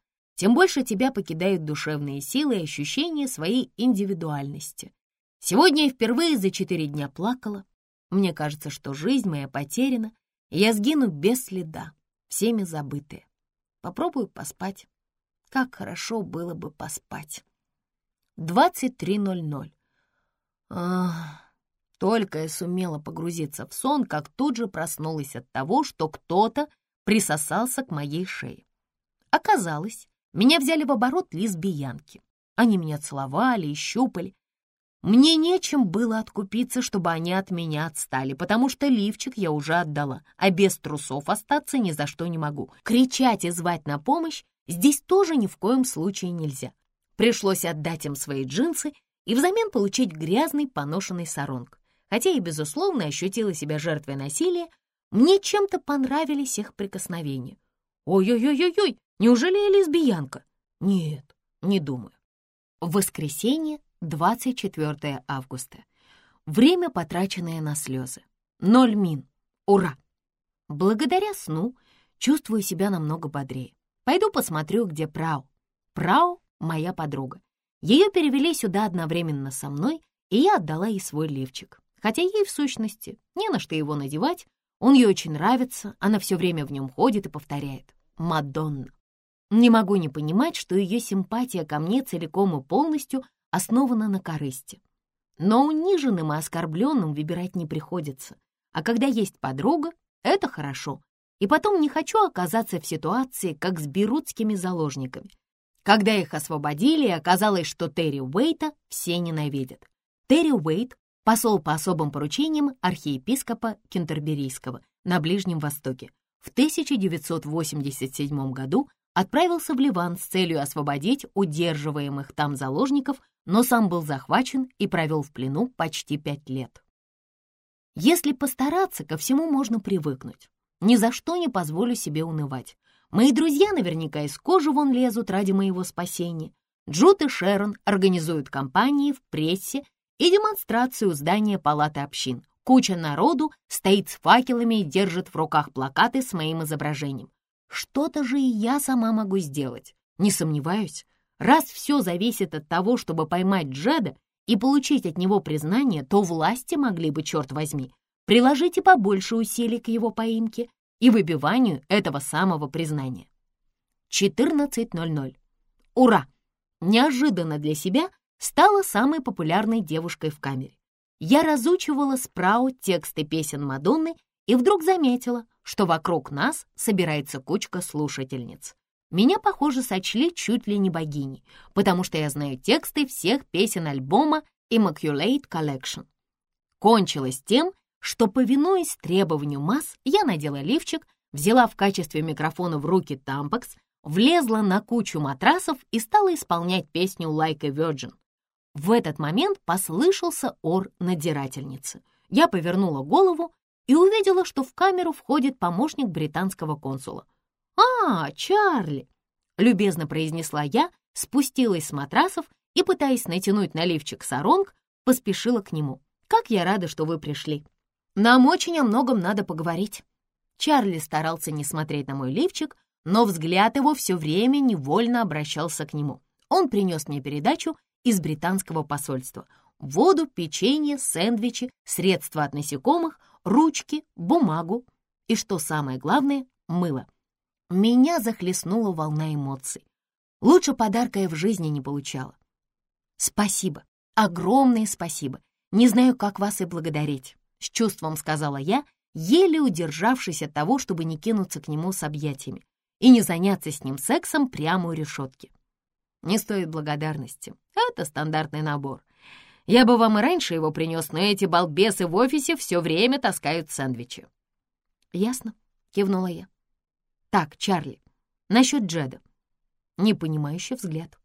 тем больше тебя покидают душевные силы и ощущения своей индивидуальности. Сегодня я впервые за четыре дня плакала. Мне кажется, что жизнь моя потеряна, и я сгину без следа, всеми забытые. Попробую поспать. Как хорошо было бы поспать. 23.00. Ах, только я сумела погрузиться в сон, как тут же проснулась от того, что кто-то присосался к моей шее. Оказалось, меня взяли в оборот лесбиянки. Они меня целовали и щупали. Мне нечем было откупиться, чтобы они от меня отстали, потому что лифчик я уже отдала, а без трусов остаться ни за что не могу. Кричать и звать на помощь здесь тоже ни в коем случае нельзя. Пришлось отдать им свои джинсы и взамен получить грязный поношенный саронг. Хотя и, безусловно, ощутила себя жертвой насилия, мне чем-то понравились их прикосновения. Ой-ой-ой-ой-ой, Неужели я лесбиянка? Нет, не думаю. Воскресенье, 24 августа. Время, потраченное на слезы. Ноль мин. Ура! Благодаря сну чувствую себя намного бодрее. Пойду посмотрю, где Прау. Прау — моя подруга. Ее перевели сюда одновременно со мной, и я отдала ей свой лифчик. Хотя ей, в сущности, не на что его надевать. Он ей очень нравится, она все время в нем ходит и повторяет. Мадонна. Не могу не понимать, что ее симпатия ко мне целиком и полностью основана на корысти. Но униженным и оскорбленным выбирать не приходится. А когда есть подруга, это хорошо. И потом не хочу оказаться в ситуации, как с берутскими заложниками. Когда их освободили, оказалось, что Терри Уэйта все ненавидят. Терри Уэйт — посол по особым поручениям архиепископа Кентерберийского на Ближнем Востоке. В 1987 году отправился в Ливан с целью освободить удерживаемых там заложников, но сам был захвачен и провел в плену почти пять лет. Если постараться, ко всему можно привыкнуть. Ни за что не позволю себе унывать. Мои друзья наверняка из кожи вон лезут ради моего спасения. Джуд и Шерон организуют кампании в прессе и демонстрацию здания Палаты общин. Куча народу стоит с факелами и держит в руках плакаты с моим изображением. Что-то же и я сама могу сделать, не сомневаюсь. Раз все зависит от того, чтобы поймать Джеда и получить от него признание, то власти могли бы, черт возьми, приложите побольше усилий к его поимке и выбиванию этого самого признания. 14.00. Ура! Неожиданно для себя стала самой популярной девушкой в камере. Я разучивала справа тексты песен Мадонны и вдруг заметила, что вокруг нас собирается кучка слушательниц. Меня, похоже, сочли чуть ли не богиней, потому что я знаю тексты всех песен альбома Immaculate Collection. Кончилось тем, что, повинуясь требованию масс, я надела лифчик, взяла в качестве микрофона в руки тампакс, влезла на кучу матрасов и стала исполнять песню «Like a Virgin». В этот момент послышался ор надзирательницы. Я повернула голову и увидела, что в камеру входит помощник британского консула. «А, Чарли!» — любезно произнесла я, спустилась с матрасов и, пытаясь натянуть на лифчик саронг, поспешила к нему. «Как я рада, что вы пришли! Нам очень о многом надо поговорить». Чарли старался не смотреть на мой лифчик, но взгляд его все время невольно обращался к нему. Он принес мне передачу из британского посольства. Воду, печенье, сэндвичи, средства от насекомых, ручки, бумагу и, что самое главное, мыло. Меня захлестнула волна эмоций. Лучше подарка я в жизни не получала. Спасибо, огромное спасибо. Не знаю, как вас и благодарить, с чувством сказала я, еле удержавшись от того, чтобы не кинуться к нему с объятиями и не заняться с ним сексом прямо у решетки. Не стоит благодарности. Это стандартный набор. Я бы вам и раньше его принес, но эти балбесы в офисе все время таскают сэндвичи. Ясно, кивнула я. Так, Чарли, насчет Джеда. Непонимающий взгляд.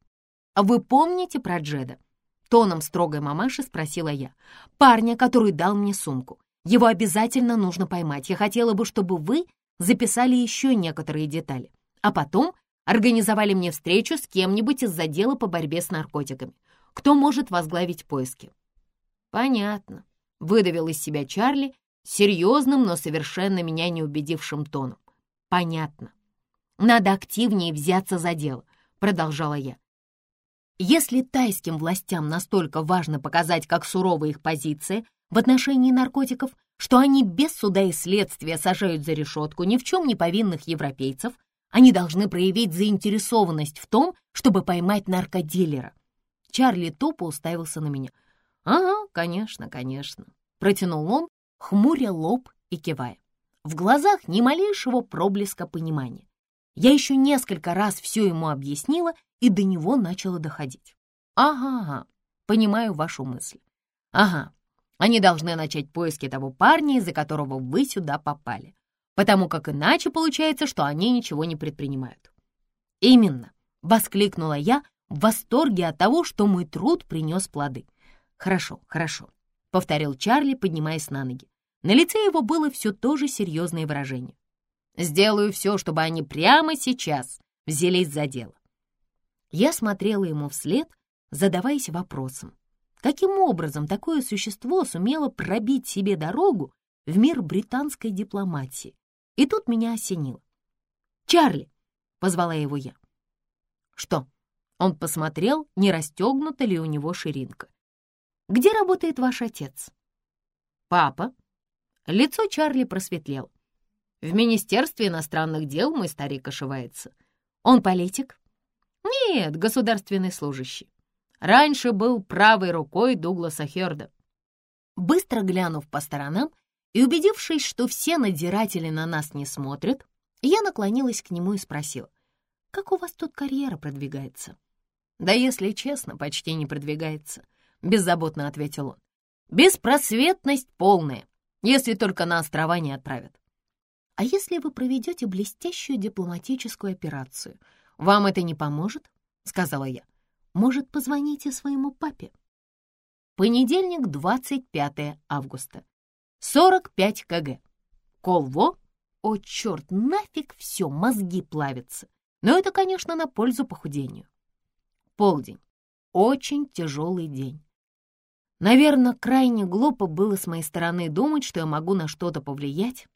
А вы помните про Джеда? Тоном строгой мамаши спросила я. Парня, который дал мне сумку. Его обязательно нужно поймать. Я хотела бы, чтобы вы записали еще некоторые детали, а потом организовали мне встречу с кем-нибудь из отдела по борьбе с наркотиками. Кто может возглавить поиски? Понятно, выдавил из себя Чарли серьезным, но совершенно меня не убедившим тоном понятно. Надо активнее взяться за дело, продолжала я. Если тайским властям настолько важно показать, как сурова их позиция в отношении наркотиков, что они без суда и следствия сажают за решетку ни в чем не повинных европейцев, они должны проявить заинтересованность в том, чтобы поймать наркодилера. Чарли тупо уставился на меня. «Ага, конечно, конечно», — протянул он, хмуря лоб и кивая. В глазах ни малейшего проблеска понимания. Я еще несколько раз все ему объяснила, и до него начало доходить. Ага, ага, понимаю вашу мысль. Ага, они должны начать поиски того парня, из-за которого вы сюда попали, потому как иначе получается, что они ничего не предпринимают. Именно, воскликнула я в восторге от того, что мой труд принес плоды. Хорошо, хорошо, повторил Чарли, поднимаясь на ноги. На лице его было все то же серьезное выражение. «Сделаю все, чтобы они прямо сейчас взялись за дело». Я смотрела ему вслед, задаваясь вопросом, каким образом такое существо сумело пробить себе дорогу в мир британской дипломатии. И тут меня осенило. «Чарли!» — позвала его я. «Что?» Он посмотрел, не расстегнута ли у него ширинка. «Где работает ваш отец?» «Папа», Лицо Чарли просветлело. В Министерстве иностранных дел мой старик ошивается. Он политик? Нет, государственный служащий. Раньше был правой рукой Дугласа Херда. Быстро глянув по сторонам и убедившись, что все надзиратели на нас не смотрят, я наклонилась к нему и спросила, «Как у вас тут карьера продвигается?» «Да, если честно, почти не продвигается», — беззаботно ответил он. «Беспросветность полная если только на острова не отправят. А если вы проведете блестящую дипломатическую операцию, вам это не поможет? Сказала я. Может, позвоните своему папе? Понедельник, 25 августа. 45 кг. Колво? О, черт, нафиг все, мозги плавятся. Но это, конечно, на пользу похудению. Полдень. Очень тяжелый день. Наверное, крайне глупо было с моей стороны думать, что я могу на что-то повлиять.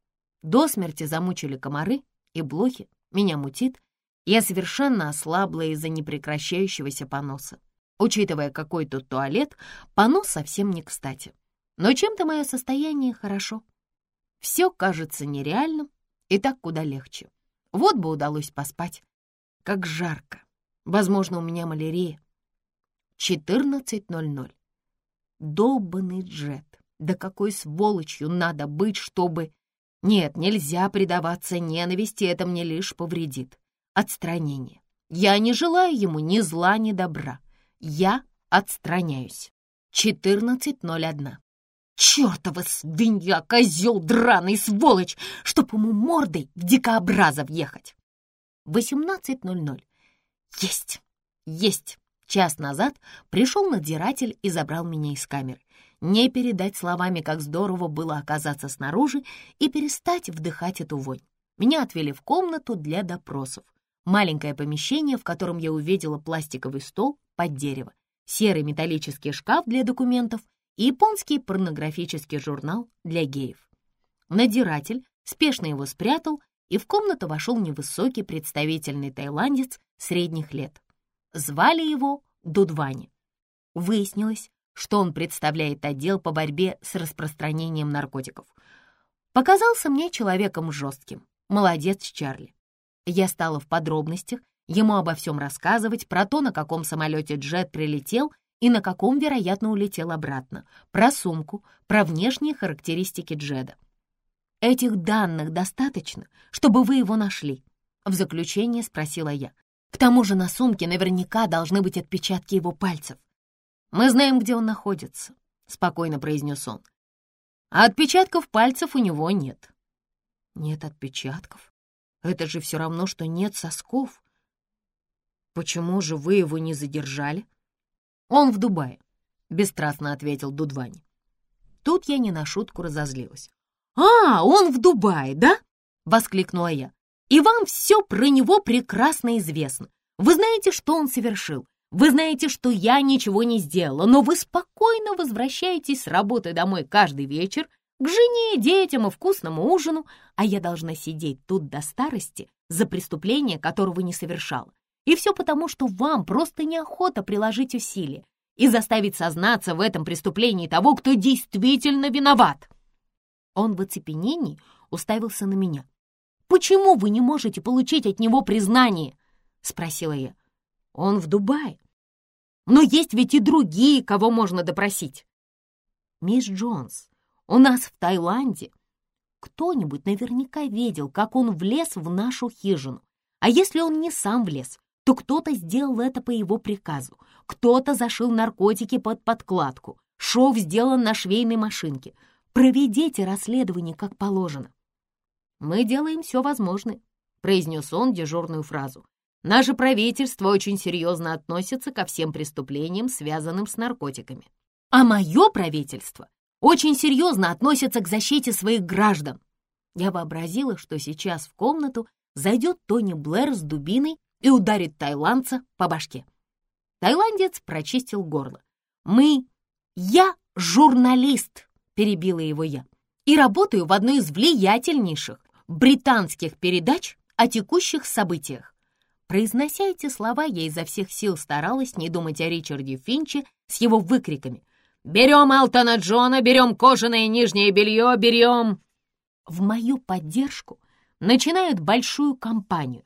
До смерти замучили комары и блохи, меня мутит. Я совершенно ослабла из-за непрекращающегося поноса. Учитывая, какой тут туалет, понос совсем не кстати. Но чем-то мое состояние хорошо. Все кажется нереальным, и так куда легче. Вот бы удалось поспать. Как жарко. Возможно, у меня малярия. 14.00. Долбанный джет. Да какой сволочью надо быть, чтобы... Нет, нельзя предаваться ненависти, это мне лишь повредит. Отстранение. Я не желаю ему ни зла, ни добра. Я отстраняюсь. 14.01. Чёртова свинья, козел драный, сволочь, чтоб ему мордой в дикообраза въехать. 18.00. Есть, есть. Час назад пришел надзиратель и забрал меня из камеры. Не передать словами, как здорово было оказаться снаружи и перестать вдыхать эту вонь. Меня отвели в комнату для допросов. Маленькое помещение, в котором я увидела пластиковый стол под дерево, серый металлический шкаф для документов и японский порнографический журнал для геев. Надиратель спешно его спрятал, и в комнату вошел невысокий представительный тайландец средних лет. Звали его Дудвани. Выяснилось, что он представляет отдел по борьбе с распространением наркотиков. Показался мне человеком жестким. Молодец, Чарли. Я стала в подробностях ему обо всем рассказывать, про то, на каком самолете Джет прилетел и на каком, вероятно, улетел обратно, про сумку, про внешние характеристики Джеда. «Этих данных достаточно, чтобы вы его нашли?» В заключение спросила я. «К тому же на сумке наверняка должны быть отпечатки его пальцев. «Мы знаем, где он находится», — спокойно произнес он. «А отпечатков пальцев у него нет». «Нет отпечатков? Это же все равно, что нет сосков. Почему же вы его не задержали?» «Он в Дубае», — бесстрастно ответил Дудвань. Тут я не на шутку разозлилась. «А, он в Дубае, да?» — воскликнула я. «И вам все про него прекрасно известно. Вы знаете, что он совершил. Вы знаете, что я ничего не сделала, но вы спокойно возвращаетесь с работы домой каждый вечер к жене, детям и вкусному ужину, а я должна сидеть тут до старости за преступление, которого не совершала. И все потому, что вам просто неохота приложить усилия и заставить сознаться в этом преступлении того, кто действительно виноват. Он в оцепенении уставился на меня. «Почему вы не можете получить от него признание?» — спросила я. Он в Дубае. Но есть ведь и другие, кого можно допросить. Мисс Джонс, у нас в Таиланде кто-нибудь наверняка видел, как он влез в нашу хижину. А если он не сам влез, то кто-то сделал это по его приказу. Кто-то зашил наркотики под подкладку. Шов сделан на швейной машинке. Проведите расследование как положено. «Мы делаем все возможное», — произнес он дежурную фразу. Наше правительство очень серьезно относится ко всем преступлениям, связанным с наркотиками. А мое правительство очень серьезно относится к защите своих граждан. Я вообразила, что сейчас в комнату зайдет Тони Блэр с дубиной и ударит тайландца по башке. Тайландец прочистил горло. «Мы... Я журналист», — перебила его я, «и работаю в одной из влиятельнейших британских передач о текущих событиях. Произнося эти слова, я изо всех сил старалась не думать о Ричарде Финче с его выкриками «Берем Элтона Джона, берем кожаное нижнее белье, берем...» В мою поддержку начинают большую кампанию,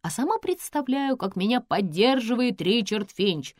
а сама представляю, как меня поддерживает Ричард Финч.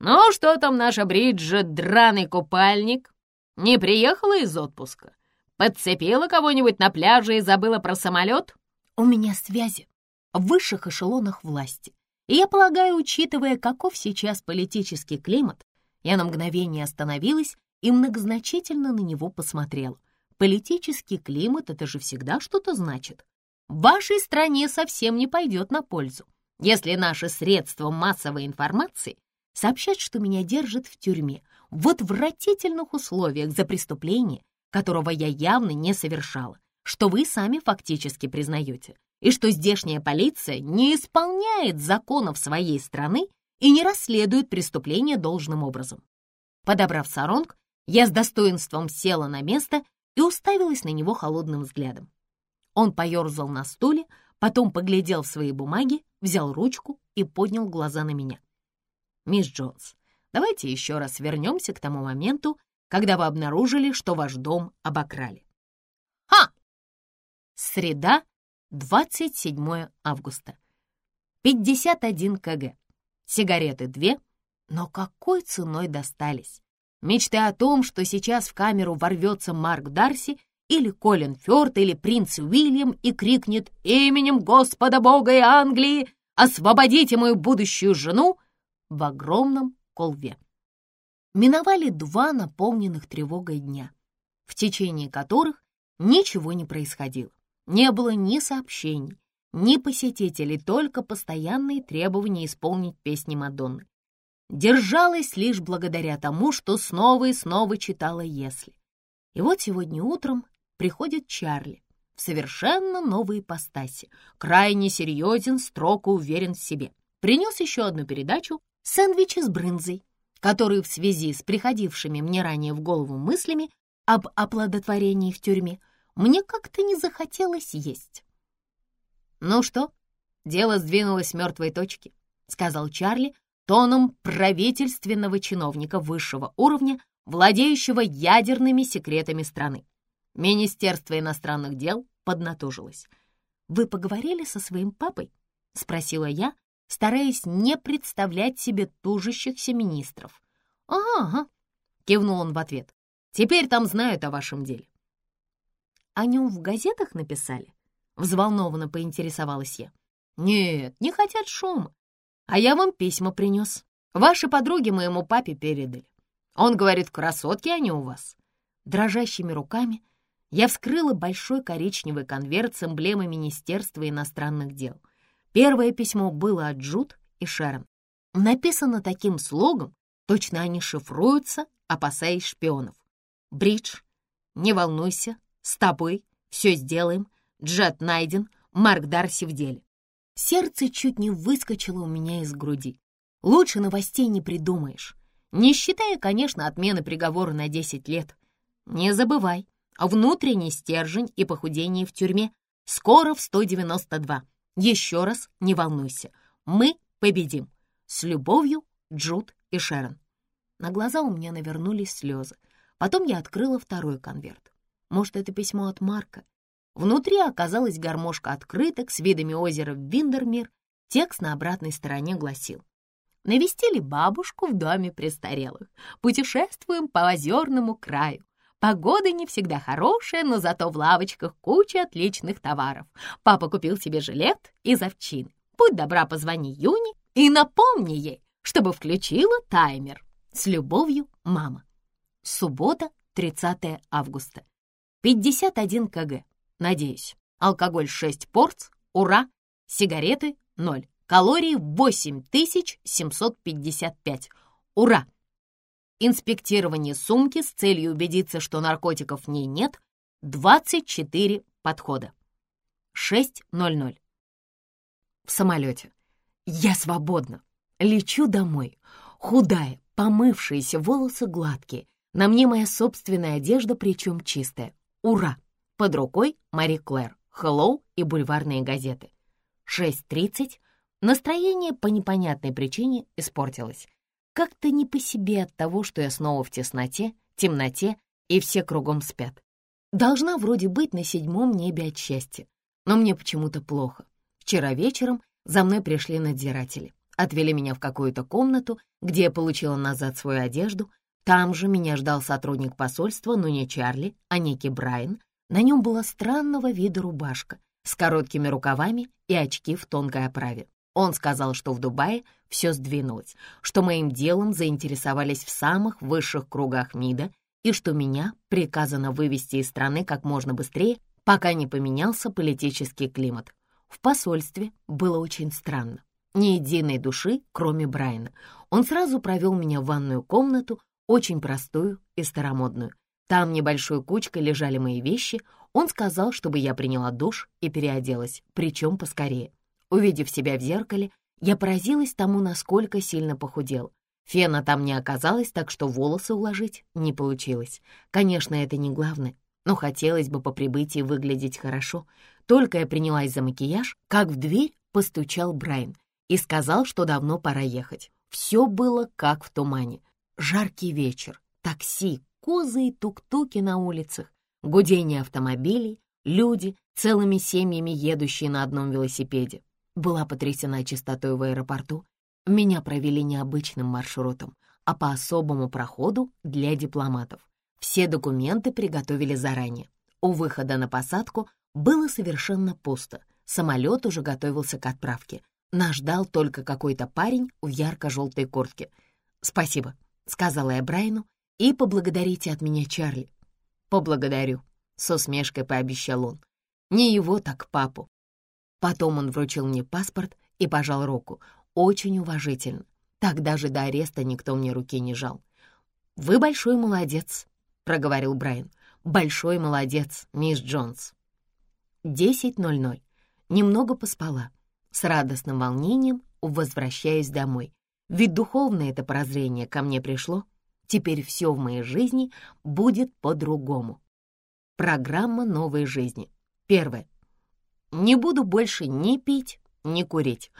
«Ну, что там наша Бриджит, драный купальник? Не приехала из отпуска? Подцепила кого-нибудь на пляже и забыла про самолет?» «У меня связи в высших эшелонах власти. И я полагаю, учитывая, каков сейчас политический климат, я на мгновение остановилась и многозначительно на него посмотрела. Политический климат — это же всегда что-то значит. Вашей стране совсем не пойдет на пользу, если наши средства массовой информации сообщат, что меня держат в тюрьме в отвратительных условиях за преступление, которого я явно не совершала, что вы сами фактически признаете и что здешняя полиция не исполняет законов своей страны и не расследует преступления должным образом. Подобрав саронг, я с достоинством села на место и уставилась на него холодным взглядом. Он поерзал на стуле, потом поглядел в свои бумаги, взял ручку и поднял глаза на меня. «Мисс Джонс, давайте еще раз вернемся к тому моменту, когда вы обнаружили, что ваш дом обокрали. Среда, 27 августа. 51 кг. Сигареты две, но какой ценой достались? Мечты о том, что сейчас в камеру ворвется Марк Дарси или Колин Фёрд или принц Уильям и крикнет «Именем Господа Бога и Англии освободите мою будущую жену!» в огромном колве. Миновали два наполненных тревогой дня, в течение которых ничего не происходило. Не было ни сообщений, ни посетителей, только постоянные требования исполнить песни Мадонны. Держалась лишь благодаря тому, что снова и снова читала «Если». И вот сегодня утром приходит Чарли в совершенно новой ипостаси, крайне серьезен, строго уверен в себе. Принес еще одну передачу «Сэндвичи с брынзой», который в связи с приходившими мне ранее в голову мыслями об оплодотворении в тюрьме мне как-то не захотелось есть. «Ну что, дело сдвинулось с мертвой точки», — сказал Чарли тоном правительственного чиновника высшего уровня, владеющего ядерными секретами страны. Министерство иностранных дел поднатужилось. «Вы поговорили со своим папой?» — спросила я, стараясь не представлять себе тужащихся министров. «Ага», — кивнул он в ответ. «Теперь там знают о вашем деле». «О нем в газетах написали?» — взволнованно поинтересовалась я. «Нет, не хотят шума. А я вам письма принес. Ваши подруги моему папе передали. Он говорит, красотки они у вас». Дрожащими руками я вскрыла большой коричневый конверт с эмблемой Министерства иностранных дел. Первое письмо было от Джуд и Шерон. Написано таким слогом, точно они шифруются, опасаясь шпионов. «Бридж, не волнуйся, с тобой все сделаем, Джет найден, Марк Дарси в деле». Сердце чуть не выскочило у меня из груди. Лучше новостей не придумаешь. Не считая, конечно, отмены приговора на 10 лет. Не забывай, внутренний стержень и похудение в тюрьме скоро в 192. Еще раз не волнуйся, мы победим. С любовью, Джуд и Шерон. На глаза у меня навернулись слезы. Потом я открыла второй конверт. Может, это письмо от Марка? Внутри оказалась гармошка открыток с видами озера Виндермир. Текст на обратной стороне гласил. Навестили бабушку в доме престарелых. Путешествуем по озерному краю. Погода не всегда хорошая, но зато в лавочках куча отличных товаров. Папа купил себе жилет из овчины. Будь добра, позвони Юне и напомни ей, чтобы включила таймер. С любовью, мама. Суббота, 30 августа. 51 кг. Надеюсь. Алкоголь 6 порц. Ура! Сигареты 0. Калорий 8755. Ура! Инспектирование сумки с целью убедиться, что наркотиков в ней нет, 24 подхода. 6.00. В самолете. Я свободна. Лечу домой. Худая, помывшиеся волосы гладкие. На мне моя собственная одежда, причем чистая. Ура! Под рукой Мари Клэр, Hello и бульварные газеты. 6.30. Настроение по непонятной причине испортилось. Как-то не по себе от того, что я снова в тесноте, темноте, и все кругом спят. Должна вроде быть на седьмом небе от счастья, но мне почему-то плохо. Вчера вечером за мной пришли надзиратели, отвели меня в какую-то комнату, где я получила назад свою одежду. Там же меня ждал сотрудник посольства, но не Чарли, а некий Брайан. На нем была странного вида рубашка с короткими рукавами и очки в тонкой оправе. Он сказал, что в Дубае все сдвинулось, что моим делом заинтересовались в самых высших кругах МИДа и что меня приказано вывести из страны как можно быстрее, пока не поменялся политический климат. В посольстве было очень странно. Ни единой души, кроме Брайана. Он сразу провел меня в ванную комнату, очень простую и старомодную. Там небольшой кучкой лежали мои вещи. Он сказал, чтобы я приняла душ и переоделась, причем поскорее. Увидев себя в зеркале, я поразилась тому, насколько сильно похудел. Фена там не оказалось, так что волосы уложить не получилось. Конечно, это не главное, но хотелось бы по прибытии выглядеть хорошо. Только я принялась за макияж, как в дверь постучал Брайан и сказал, что давно пора ехать. Все было как в тумане. Жаркий вечер, такси, козы и тук-туки на улицах, гудение автомобилей, люди, целыми семьями едущие на одном велосипеде. Была потрясена чистотой в аэропорту. Меня провели необычным маршрутом, а по особому проходу для дипломатов. Все документы приготовили заранее. У выхода на посадку было совершенно пусто. Самолет уже готовился к отправке. Нас ждал только какой-то парень в ярко-желтой куртке. «Спасибо», — сказала я Брайану, — «и поблагодарите от меня Чарли». «Поблагодарю», — с усмешкой пообещал он. «Не его, так папу». Потом он вручил мне паспорт и пожал руку, очень уважительно. Так даже до ареста никто мне руки не жал. «Вы большой молодец», — проговорил Брайан. «Большой молодец, мисс Джонс». 10.00. Немного поспала. С радостным волнением возвращаюсь домой. Ведь духовное это прозрение ко мне пришло. Теперь все в моей жизни будет по-другому. Программа новой жизни. Первое. Не буду больше ни пить, ни курить,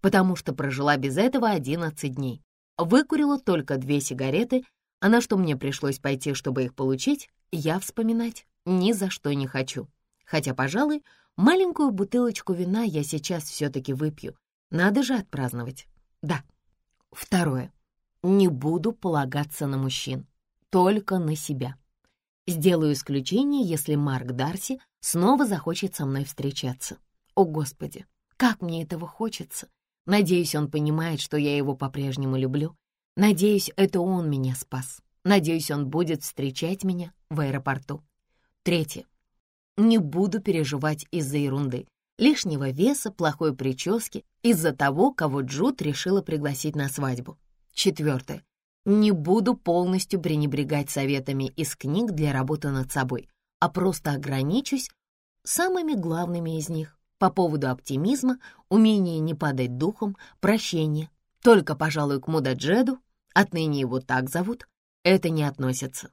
потому что прожила без этого 11 дней. Выкурила только две сигареты, а на что мне пришлось пойти, чтобы их получить, я вспоминать ни за что не хочу. Хотя, пожалуй, маленькую бутылочку вина я сейчас все-таки выпью. Надо же отпраздновать. Да. Второе. Не буду полагаться на мужчин, только на себя. Сделаю исключение, если Марк Дарси снова захочет со мной встречаться. О, Господи, как мне этого хочется! Надеюсь, он понимает, что я его по-прежнему люблю. Надеюсь, это он меня спас. Надеюсь, он будет встречать меня в аэропорту. Третье. Не буду переживать из-за ерунды. Лишнего веса, плохой прически, из-за того, кого Джуд решила пригласить на свадьбу. Четвертое. Не буду полностью пренебрегать советами из книг для работы над собой, а просто ограничусь самыми главными из них по поводу оптимизма, умения не падать духом, прощения. Только, пожалуй, к Мудаджеду, отныне его так зовут, это не относится.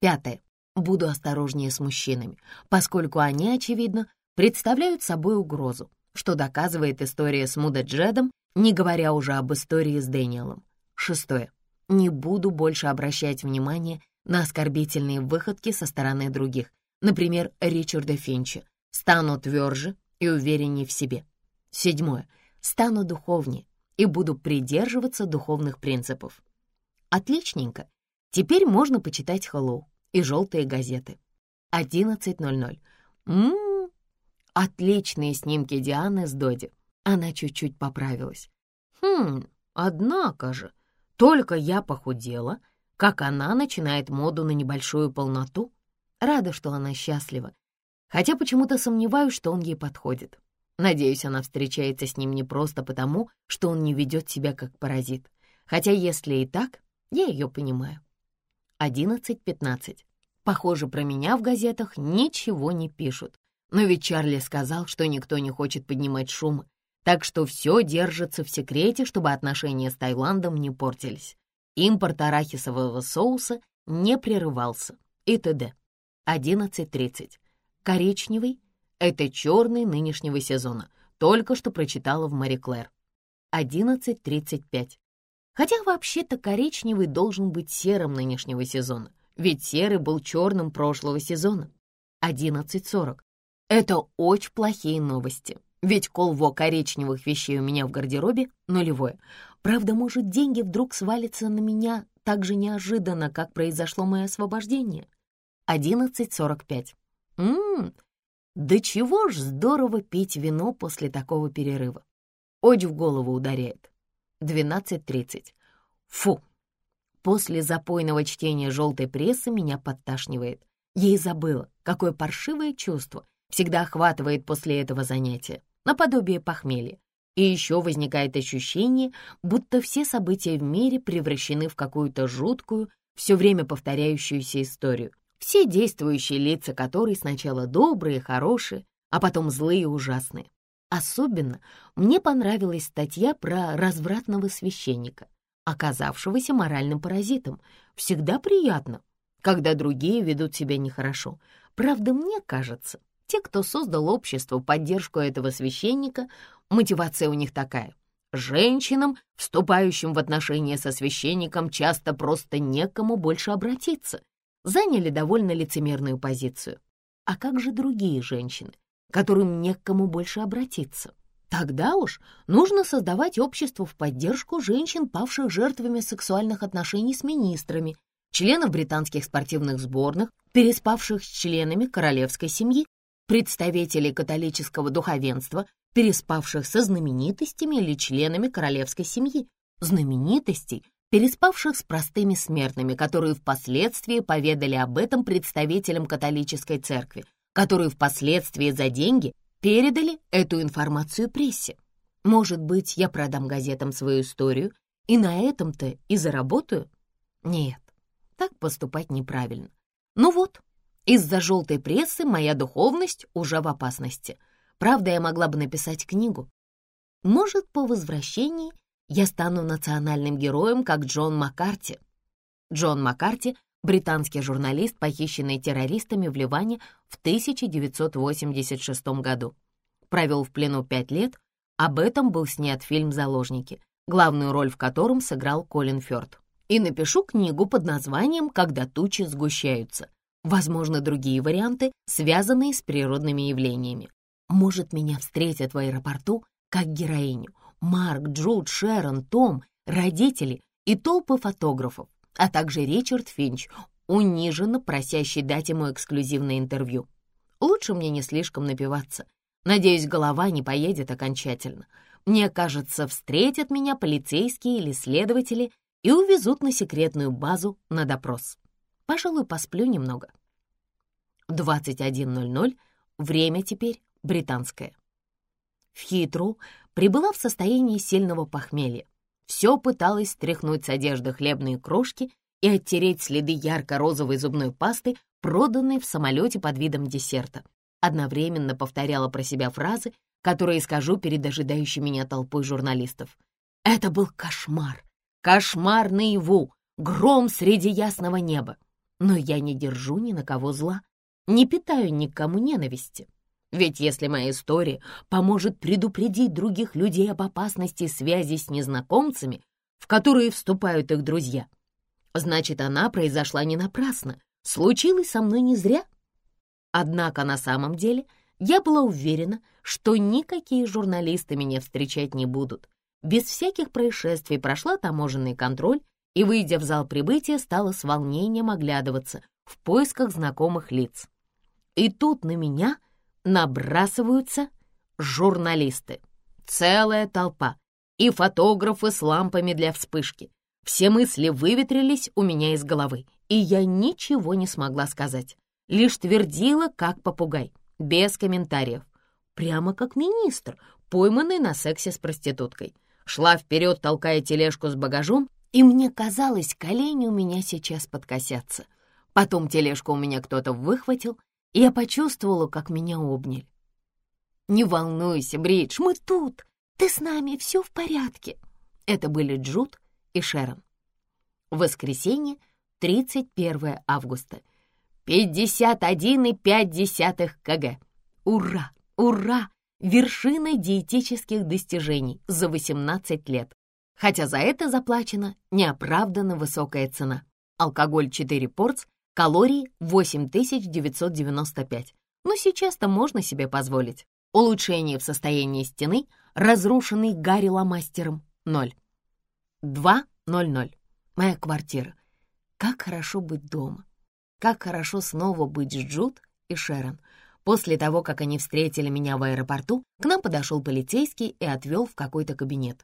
Пятое. Буду осторожнее с мужчинами, поскольку они, очевидно, представляют собой угрозу, что доказывает история с Мудаджедом, не говоря уже об истории с Дэниелом. Шестое. Не буду больше обращать внимание на оскорбительные выходки со стороны других, например, Ричарда Финча. Стану тверже и увереннее в себе. Седьмое. Стану духовнее и буду придерживаться духовных принципов. Отличненько. Теперь можно почитать «Хэллоу» и желтые газеты. 11.00. Ммм, отличные снимки Дианы с Доди. Она чуть-чуть поправилась. Хм, однако же, только я похудела, как она начинает моду на небольшую полноту. Рада, что она счастлива. Хотя почему-то сомневаюсь, что он ей подходит. Надеюсь, она встречается с ним не просто потому, что он не ведет себя как паразит. Хотя если и так, я ее понимаю. 11.15. Похоже, про меня в газетах ничего не пишут. Но ведь Чарли сказал, что никто не хочет поднимать шум, так что все держится в секрете, чтобы отношения с Таиландом не портились. Импорт арахисового соуса не прерывался и т.д. 11.30. Коричневый — это черный нынешнего сезона, только что прочитала в Мари Клэр. 11.35. Хотя вообще-то коричневый должен быть серым нынешнего сезона, ведь серый был черным прошлого сезона. 11.40. Это очень плохие новости, ведь колво коричневых вещей у меня в гардеробе нулевое. Правда, может, деньги вдруг свалятся на меня так же неожиданно, как произошло мое освобождение. 11.45. Ммм, да чего ж здорово пить вино после такого перерыва. Очень в голову ударяет. 12.30. Фу! После запойного чтения желтой прессы меня подташнивает. Ей забыла, какое паршивое чувство всегда охватывает после этого занятия, наподобие похмелья. И еще возникает ощущение, будто все события в мире превращены в какую-то жуткую, все время повторяющуюся историю, все действующие лица которой сначала добрые, хорошие, а потом злые и ужасные. Особенно мне понравилась статья про развратного священника, оказавшегося моральным паразитом. Всегда приятно, когда другие ведут себя нехорошо. Правда, мне кажется, те, кто создал общество поддержку этого священника, мотивация у них такая. Женщинам, вступающим в отношения со священником, часто просто некому больше обратиться. Заняли довольно лицемерную позицию. А как же другие женщины? которым не к кому больше обратиться. Тогда уж нужно создавать общество в поддержку женщин, павших жертвами сексуальных отношений с министрами, членов британских спортивных сборных, переспавших с членами королевской семьи, представителей католического духовенства, переспавших со знаменитостями или членами королевской семьи, знаменитостей, переспавших с простыми смертными, которые впоследствии поведали об этом представителям католической церкви, которые впоследствии за деньги передали эту информацию прессе. Может быть, я продам газетам свою историю и на этом-то и заработаю? Нет, так поступать неправильно. Ну вот, из-за желтой прессы моя духовность уже в опасности. Правда, я могла бы написать книгу. Может, по возвращении я стану национальным героем, как Джон Маккарти. Джон Маккарти — британский журналист, похищенный террористами в Ливане в 1986 году. Провел в плену пять лет, об этом был снят фильм «Заложники», главную роль в котором сыграл Колин Фёрд. И напишу книгу под названием «Когда тучи сгущаются». Возможно, другие варианты, связанные с природными явлениями. Может, меня встретят в аэропорту как героиню, Марк, Джуд, Шерон, Том, родители и толпы фотографов, а также Ричард Финч, униженно просящий дать ему эксклюзивное интервью. Лучше мне не слишком напиваться. Надеюсь, голова не поедет окончательно. Мне кажется, встретят меня полицейские или следователи и увезут на секретную базу на допрос. Пожалуй, посплю немного. 21.00, время теперь британское. В Хитру прибыла в состоянии сильного похмелья. Все пыталась стряхнуть с одежды хлебные крошки и оттереть следы ярко-розовой зубной пасты, проданной в самолете под видом десерта. Одновременно повторяла про себя фразы, которые скажу перед ожидающей меня толпой журналистов. Это был кошмар. Кошмар наяву, гром среди ясного неба. Но я не держу ни на кого зла, не питаю никому ненависти. Ведь если моя история поможет предупредить других людей об опасности связи с незнакомцами, в которые вступают их друзья, значит, она произошла не напрасно, случилась со мной не зря. Однако на самом деле я была уверена, что никакие журналисты меня встречать не будут. Без всяких происшествий прошла таможенный контроль и, выйдя в зал прибытия, стала с волнением оглядываться в поисках знакомых лиц. И тут на меня — набрасываются журналисты. Целая толпа. И фотографы с лампами для вспышки. Все мысли выветрились у меня из головы, и я ничего не смогла сказать. Лишь твердила, как попугай, без комментариев. Прямо как министр, пойманный на сексе с проституткой. Шла вперед, толкая тележку с багажом, и мне казалось, колени у меня сейчас подкосятся. Потом тележку у меня кто-то выхватил, я почувствовала, как меня обняли. «Не волнуйся, Бридж, мы тут! Ты с нами, все в порядке!» Это были Джуд и Шерон. Воскресенье, 31 августа. 51,5 кг. Ура! Ура! Вершина диетических достижений за 18 лет. Хотя за это заплачена неоправданно высокая цена. Алкоголь 4 порц Калорий 8995. Но сейчас-то можно себе позволить. Улучшение в состоянии стены, разрушенный Гарри Ломастером, 0. 2.00. Моя квартира. Как хорошо быть дома. Как хорошо снова быть с Джуд и Шерон. После того, как они встретили меня в аэропорту, к нам подошел полицейский и отвел в какой-то кабинет.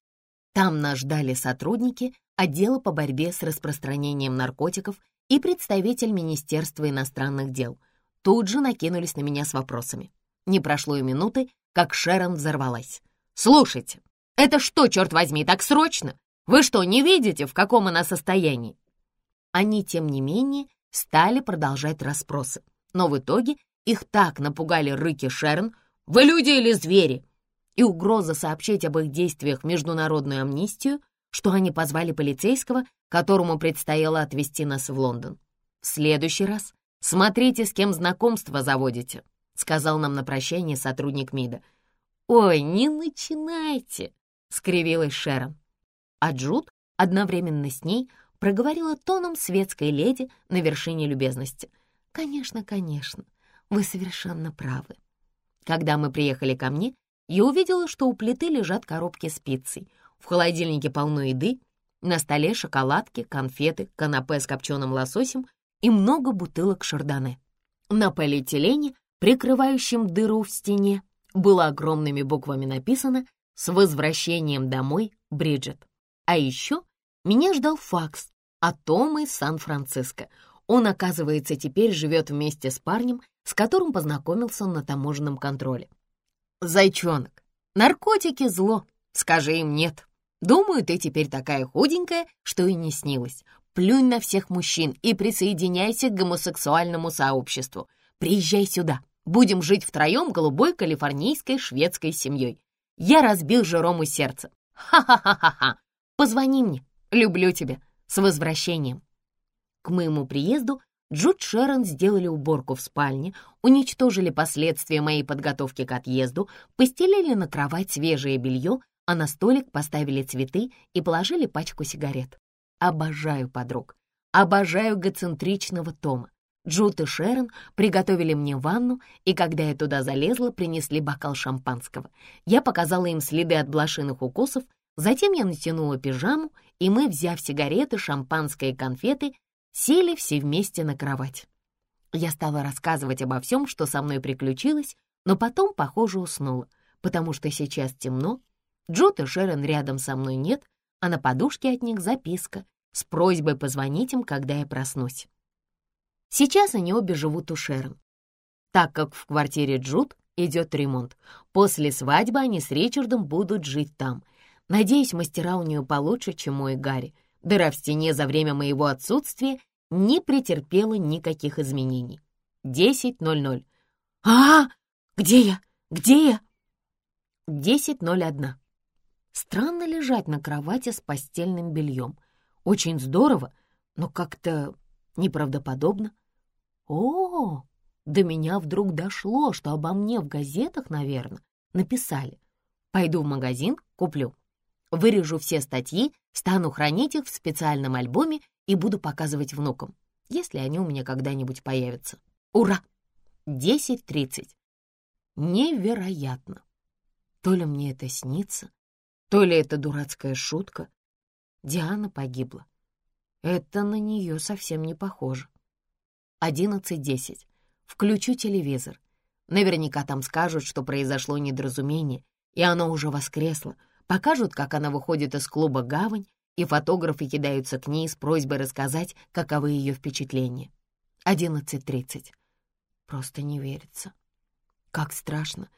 Там нас ждали сотрудники отдела по борьбе с распространением наркотиков и представитель Министерства иностранных дел. Тут же накинулись на меня с вопросами. Не прошло и минуты, как Шерон взорвалась. «Слушайте, это что, черт возьми, так срочно? Вы что, не видите, в каком она состоянии?» Они, тем не менее, стали продолжать расспросы. Но в итоге их так напугали рыки Шерон «Вы люди или звери?» и угроза сообщить об их действиях международную амнистию, что они позвали полицейского которому предстояло отвезти нас в Лондон. В следующий раз смотрите, с кем знакомство заводите», — сказал нам на прощание сотрудник МИДа. «Ой, не начинайте!» — скривилась Шерон. А Джуд одновременно с ней проговорила тоном светской леди на вершине любезности. «Конечно, конечно, вы совершенно правы». Когда мы приехали ко мне, я увидела, что у плиты лежат коробки с пиццей. В холодильнике полно еды, на столе шоколадки, конфеты, канапе с копченым лососем и много бутылок шардоне. На полиэтилене, прикрывающем дыру в стене, было огромными буквами написано «С возвращением домой, Бриджит». А еще меня ждал факс от Тома из Сан-Франциско. Он, оказывается, теперь живет вместе с парнем, с которым познакомился на таможенном контроле. «Зайчонок, наркотики — зло, скажи им нет. Думаю, ты теперь такая худенькая, что и не снилось. Плюнь на всех мужчин и присоединяйся к гомосексуальному сообществу. Приезжай сюда, будем жить втроем голубой калифорнийской шведской семьей. Я разбил Жерому сердце. Ха-ха-ха-ха-ха. Позвони мне, люблю тебя. С возвращением. К моему приезду Джуд Шерон сделали уборку в спальне, уничтожили последствия моей подготовки к отъезду, постелили на кровать свежее белье, а на столик поставили цветы и положили пачку сигарет. Обожаю подруг. Обожаю эгоцентричного Тома. Джуд и Шерон приготовили мне ванну, и когда я туда залезла, принесли бокал шампанского. Я показала им следы от блошиных укусов, затем я натянула пижаму, и мы, взяв сигареты, шампанское и конфеты, сели все вместе на кровать. Я стала рассказывать обо всем, что со мной приключилось, но потом, похоже, уснула, потому что сейчас темно, Джуд и Шерон рядом со мной нет, а на подушке от них записка с просьбой позвонить им, когда я проснусь. Сейчас они обе живут у Шерон, так как в квартире Джуд идет ремонт. После свадьбы они с Ричардом будут жить там. Надеюсь, мастера у нее получше, чем мой Гарри — Дыра в стене за время моего отсутствия не претерпела никаких изменений. 10.00. А, где я? Где я? 10.01. Странно лежать на кровати с постельным бельем. Очень здорово, но как-то неправдоподобно. О, до меня вдруг дошло, что обо мне в газетах, наверное, написали. Пойду в магазин, куплю. Вырежу все статьи, стану хранить их в специальном альбоме и буду показывать внукам, если они у меня когда-нибудь появятся. Ура! 10.30. Невероятно. То ли мне это снится, то ли это дурацкая шутка. Диана погибла. Это на нее совсем не похоже. 11.10. Включу телевизор. Наверняка там скажут, что произошло недоразумение, и оно уже воскресло — Покажут, как она выходит из клуба «Гавань», и фотографы кидаются к ней с просьбой рассказать, каковы ее впечатления. 11.30. Просто не верится. Как страшно,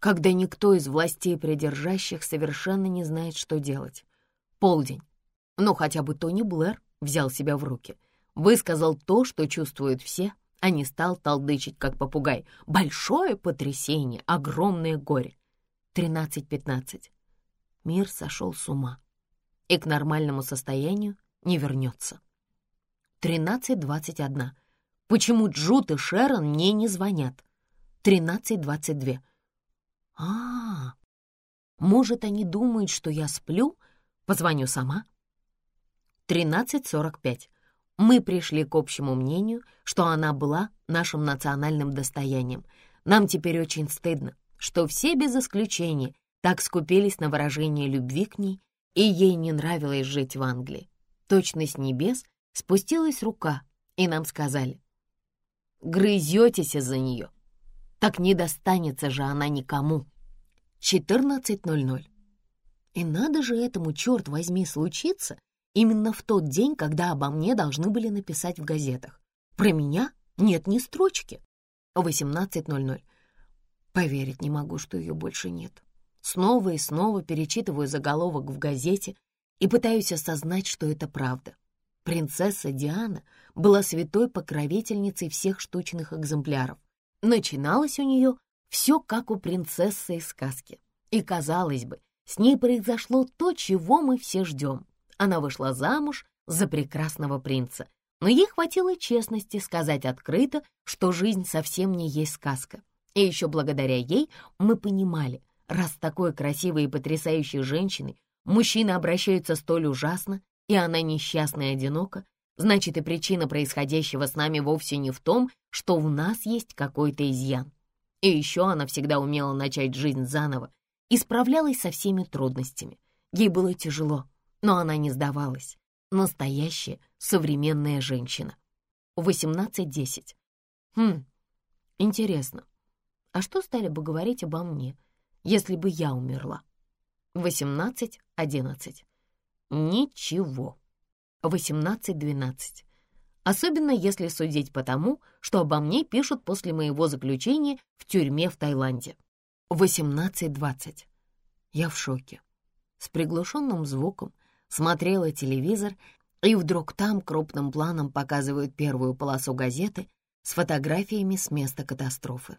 когда никто из властей придержащих совершенно не знает, что делать. Полдень. Ну, хотя бы Тони Блэр взял себя в руки. Высказал то, что чувствуют все, а не стал толдычить, как попугай. Большое потрясение, огромное горе. 13.15 мир сошел с ума и к нормальному состоянию не вернется. 13.21. Почему Джуд и Шерон мне не звонят? 13.22. А, может, они думают, что я сплю? Позвоню сама. 13.45. Мы пришли к общему мнению, что она была нашим национальным достоянием. Нам теперь очень стыдно, что все без исключения так скупились на выражение любви к ней, и ей не нравилось жить в Англии. Точно с небес спустилась рука, и нам сказали, «Грызетесь из-за нее, так не достанется же она никому». 14.00. И надо же этому, черт возьми, случиться именно в тот день, когда обо мне должны были написать в газетах. Про меня нет ни строчки. 18.00. Поверить не могу, что ее больше нет. Снова и снова перечитываю заголовок в газете и пытаюсь осознать, что это правда. Принцесса Диана была святой покровительницей всех штучных экземпляров. Начиналось у нее все как у принцессы из сказки. И, казалось бы, с ней произошло то, чего мы все ждем. Она вышла замуж за прекрасного принца, но ей хватило честности сказать открыто, что жизнь совсем не есть сказка. И еще благодаря ей мы понимали, Раз такой красивой и потрясающей женщиной мужчины обращаются столь ужасно, и она несчастна и одинока, значит и причина происходящего с нами вовсе не в том, что в нас есть какой-то изъян. И еще она всегда умела начать жизнь заново и справлялась со всеми трудностями. Ей было тяжело, но она не сдавалась. Настоящая современная женщина. 18.10. Хм, интересно, а что стали бы говорить обо мне, если бы я умерла? 18.11. Ничего. 18.12. Особенно если судить по тому, что обо мне пишут после моего заключения в тюрьме в Таиланде. 18.20. Я в шоке. С приглушенным звуком смотрела телевизор, и вдруг там крупным планом показывают первую полосу газеты с фотографиями с места катастрофы.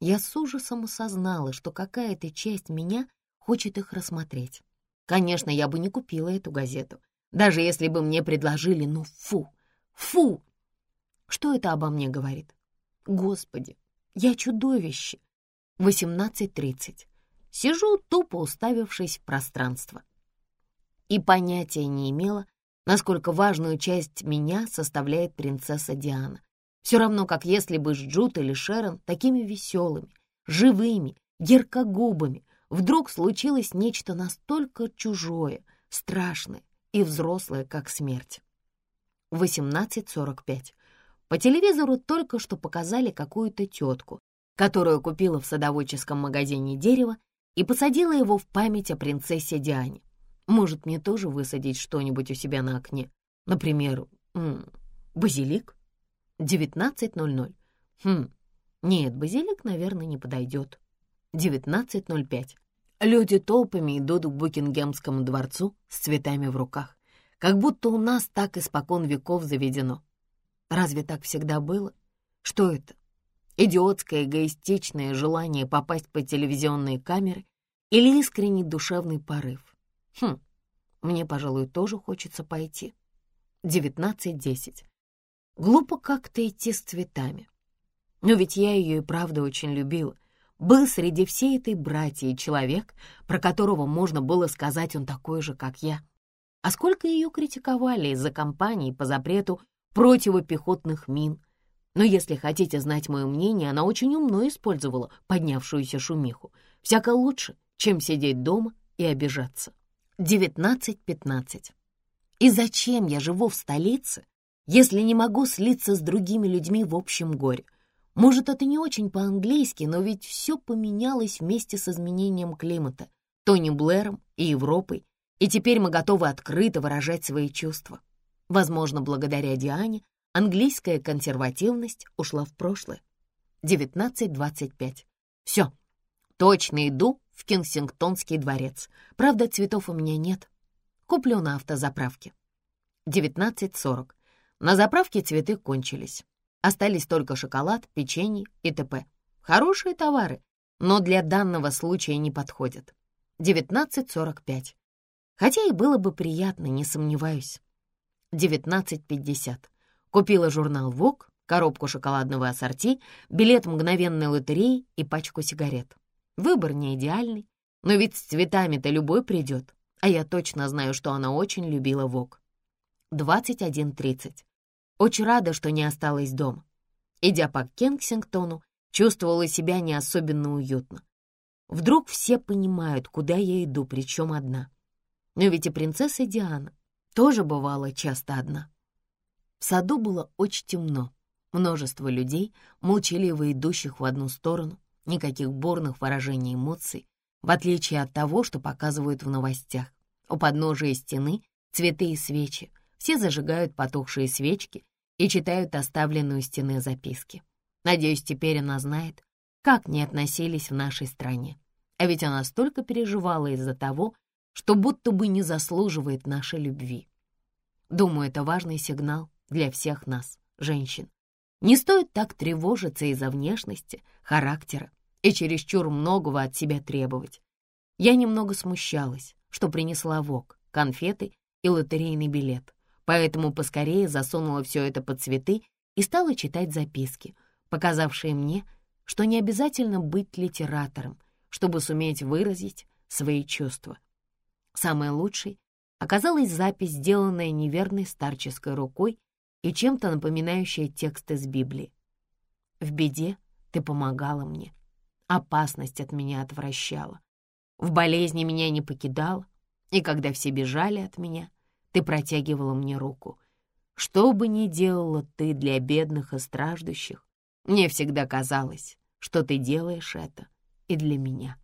Я с ужасом осознала, что какая-то часть меня хочет их рассмотреть. Конечно, я бы не купила эту газету, даже если бы мне предложили, ну фу, фу! Что это обо мне говорит? Господи, я чудовище! 18.30. Сижу, тупо уставившись в пространство. И понятия не имела, насколько важную часть меня составляет принцесса Диана. Все равно, как если бы Джут или Шерон такими веселыми, живыми, яркогубыми вдруг случилось нечто настолько чужое, страшное и взрослое, как смерть. 18.45. По телевизору только что показали какую-то тетку, которую купила в садоводческом магазине дерево и посадила его в память о принцессе Диане. Может, мне тоже высадить что-нибудь у себя на окне? Например, м -м, базилик? 19.00. Хм, нет, базилик, наверное, не подойдет. 19.05. Люди толпами идут к Букингемскому дворцу с цветами в руках, как будто у нас так испокон веков заведено. Разве так всегда было? Что это? Идиотское эгоистичное желание попасть под телевизионные камеры или искренний душевный порыв? Хм, мне, пожалуй, тоже хочется пойти. 19.10. Глупо как-то идти с цветами. Но ведь я ее и правда очень любила — был среди всей этой братьи человек, про которого можно было сказать, он такой же, как я. А сколько ее критиковали из-за кампании по запрету противопехотных мин. Но если хотите знать мое мнение, она очень умно использовала поднявшуюся шумиху. Всяко лучше, чем сидеть дома и обижаться. 19.15. И зачем я живу в столице, если не могу слиться с другими людьми в общем горе? Может, это не очень по-английски, но ведь все поменялось вместе с изменением климата, Тони Блэром и Европой, и теперь мы готовы открыто выражать свои чувства. Возможно, благодаря Диане английская консервативность ушла в прошлое. 19.25. Все, точно иду в Кенсингтонский дворец. Правда, цветов у меня нет. Куплю на автозаправке. 19.40. На заправке цветы кончились. Остались только шоколад, печенье и т.п. Хорошие товары, но для данного случая не подходят. 19.45. Хотя и было бы приятно, не сомневаюсь. 19.50. Купила журнал «Вог», коробку шоколадного ассорти, билет мгновенной лотереи и пачку сигарет. Выбор не идеальный, но ведь с цветами-то любой придет, а я точно знаю, что она очень любила ВОК. 21.30. Очень рада, что не осталась дома. Идя по Кенсингтону, чувствовала себя не особенно уютно. Вдруг все понимают, куда я иду, причем одна. Но ведь и принцесса Диана тоже бывала часто одна. В саду было очень темно. Множество людей, молчаливо идущих в одну сторону, никаких бурных выражений эмоций, в отличие от того, что показывают в новостях. У подножия стены цветы и свечи, все зажигают потухшие свечки и читают оставленные у стены записки. Надеюсь, теперь она знает, как не относились в нашей стране. А ведь она столько переживала из-за того, что будто бы не заслуживает нашей любви. Думаю, это важный сигнал для всех нас, женщин. Не стоит так тревожиться из-за внешности, характера и чересчур многого от себя требовать. Я немного смущалась, что принесла вок, конфеты и лотерейный билет поэтому поскорее засунула все это под цветы и стала читать записки, показавшие мне, что не обязательно быть литератором, чтобы суметь выразить свои чувства. Самой лучшей оказалась запись, сделанная неверной старческой рукой и чем-то напоминающая текст из Библии. «В беде ты помогала мне, Опасность от меня отвращала. В болезни меня не покидала, и когда все бежали от меня, ты протягивала мне руку. Что бы ни делала ты для бедных и страждущих, мне всегда казалось, что ты делаешь это и для меня.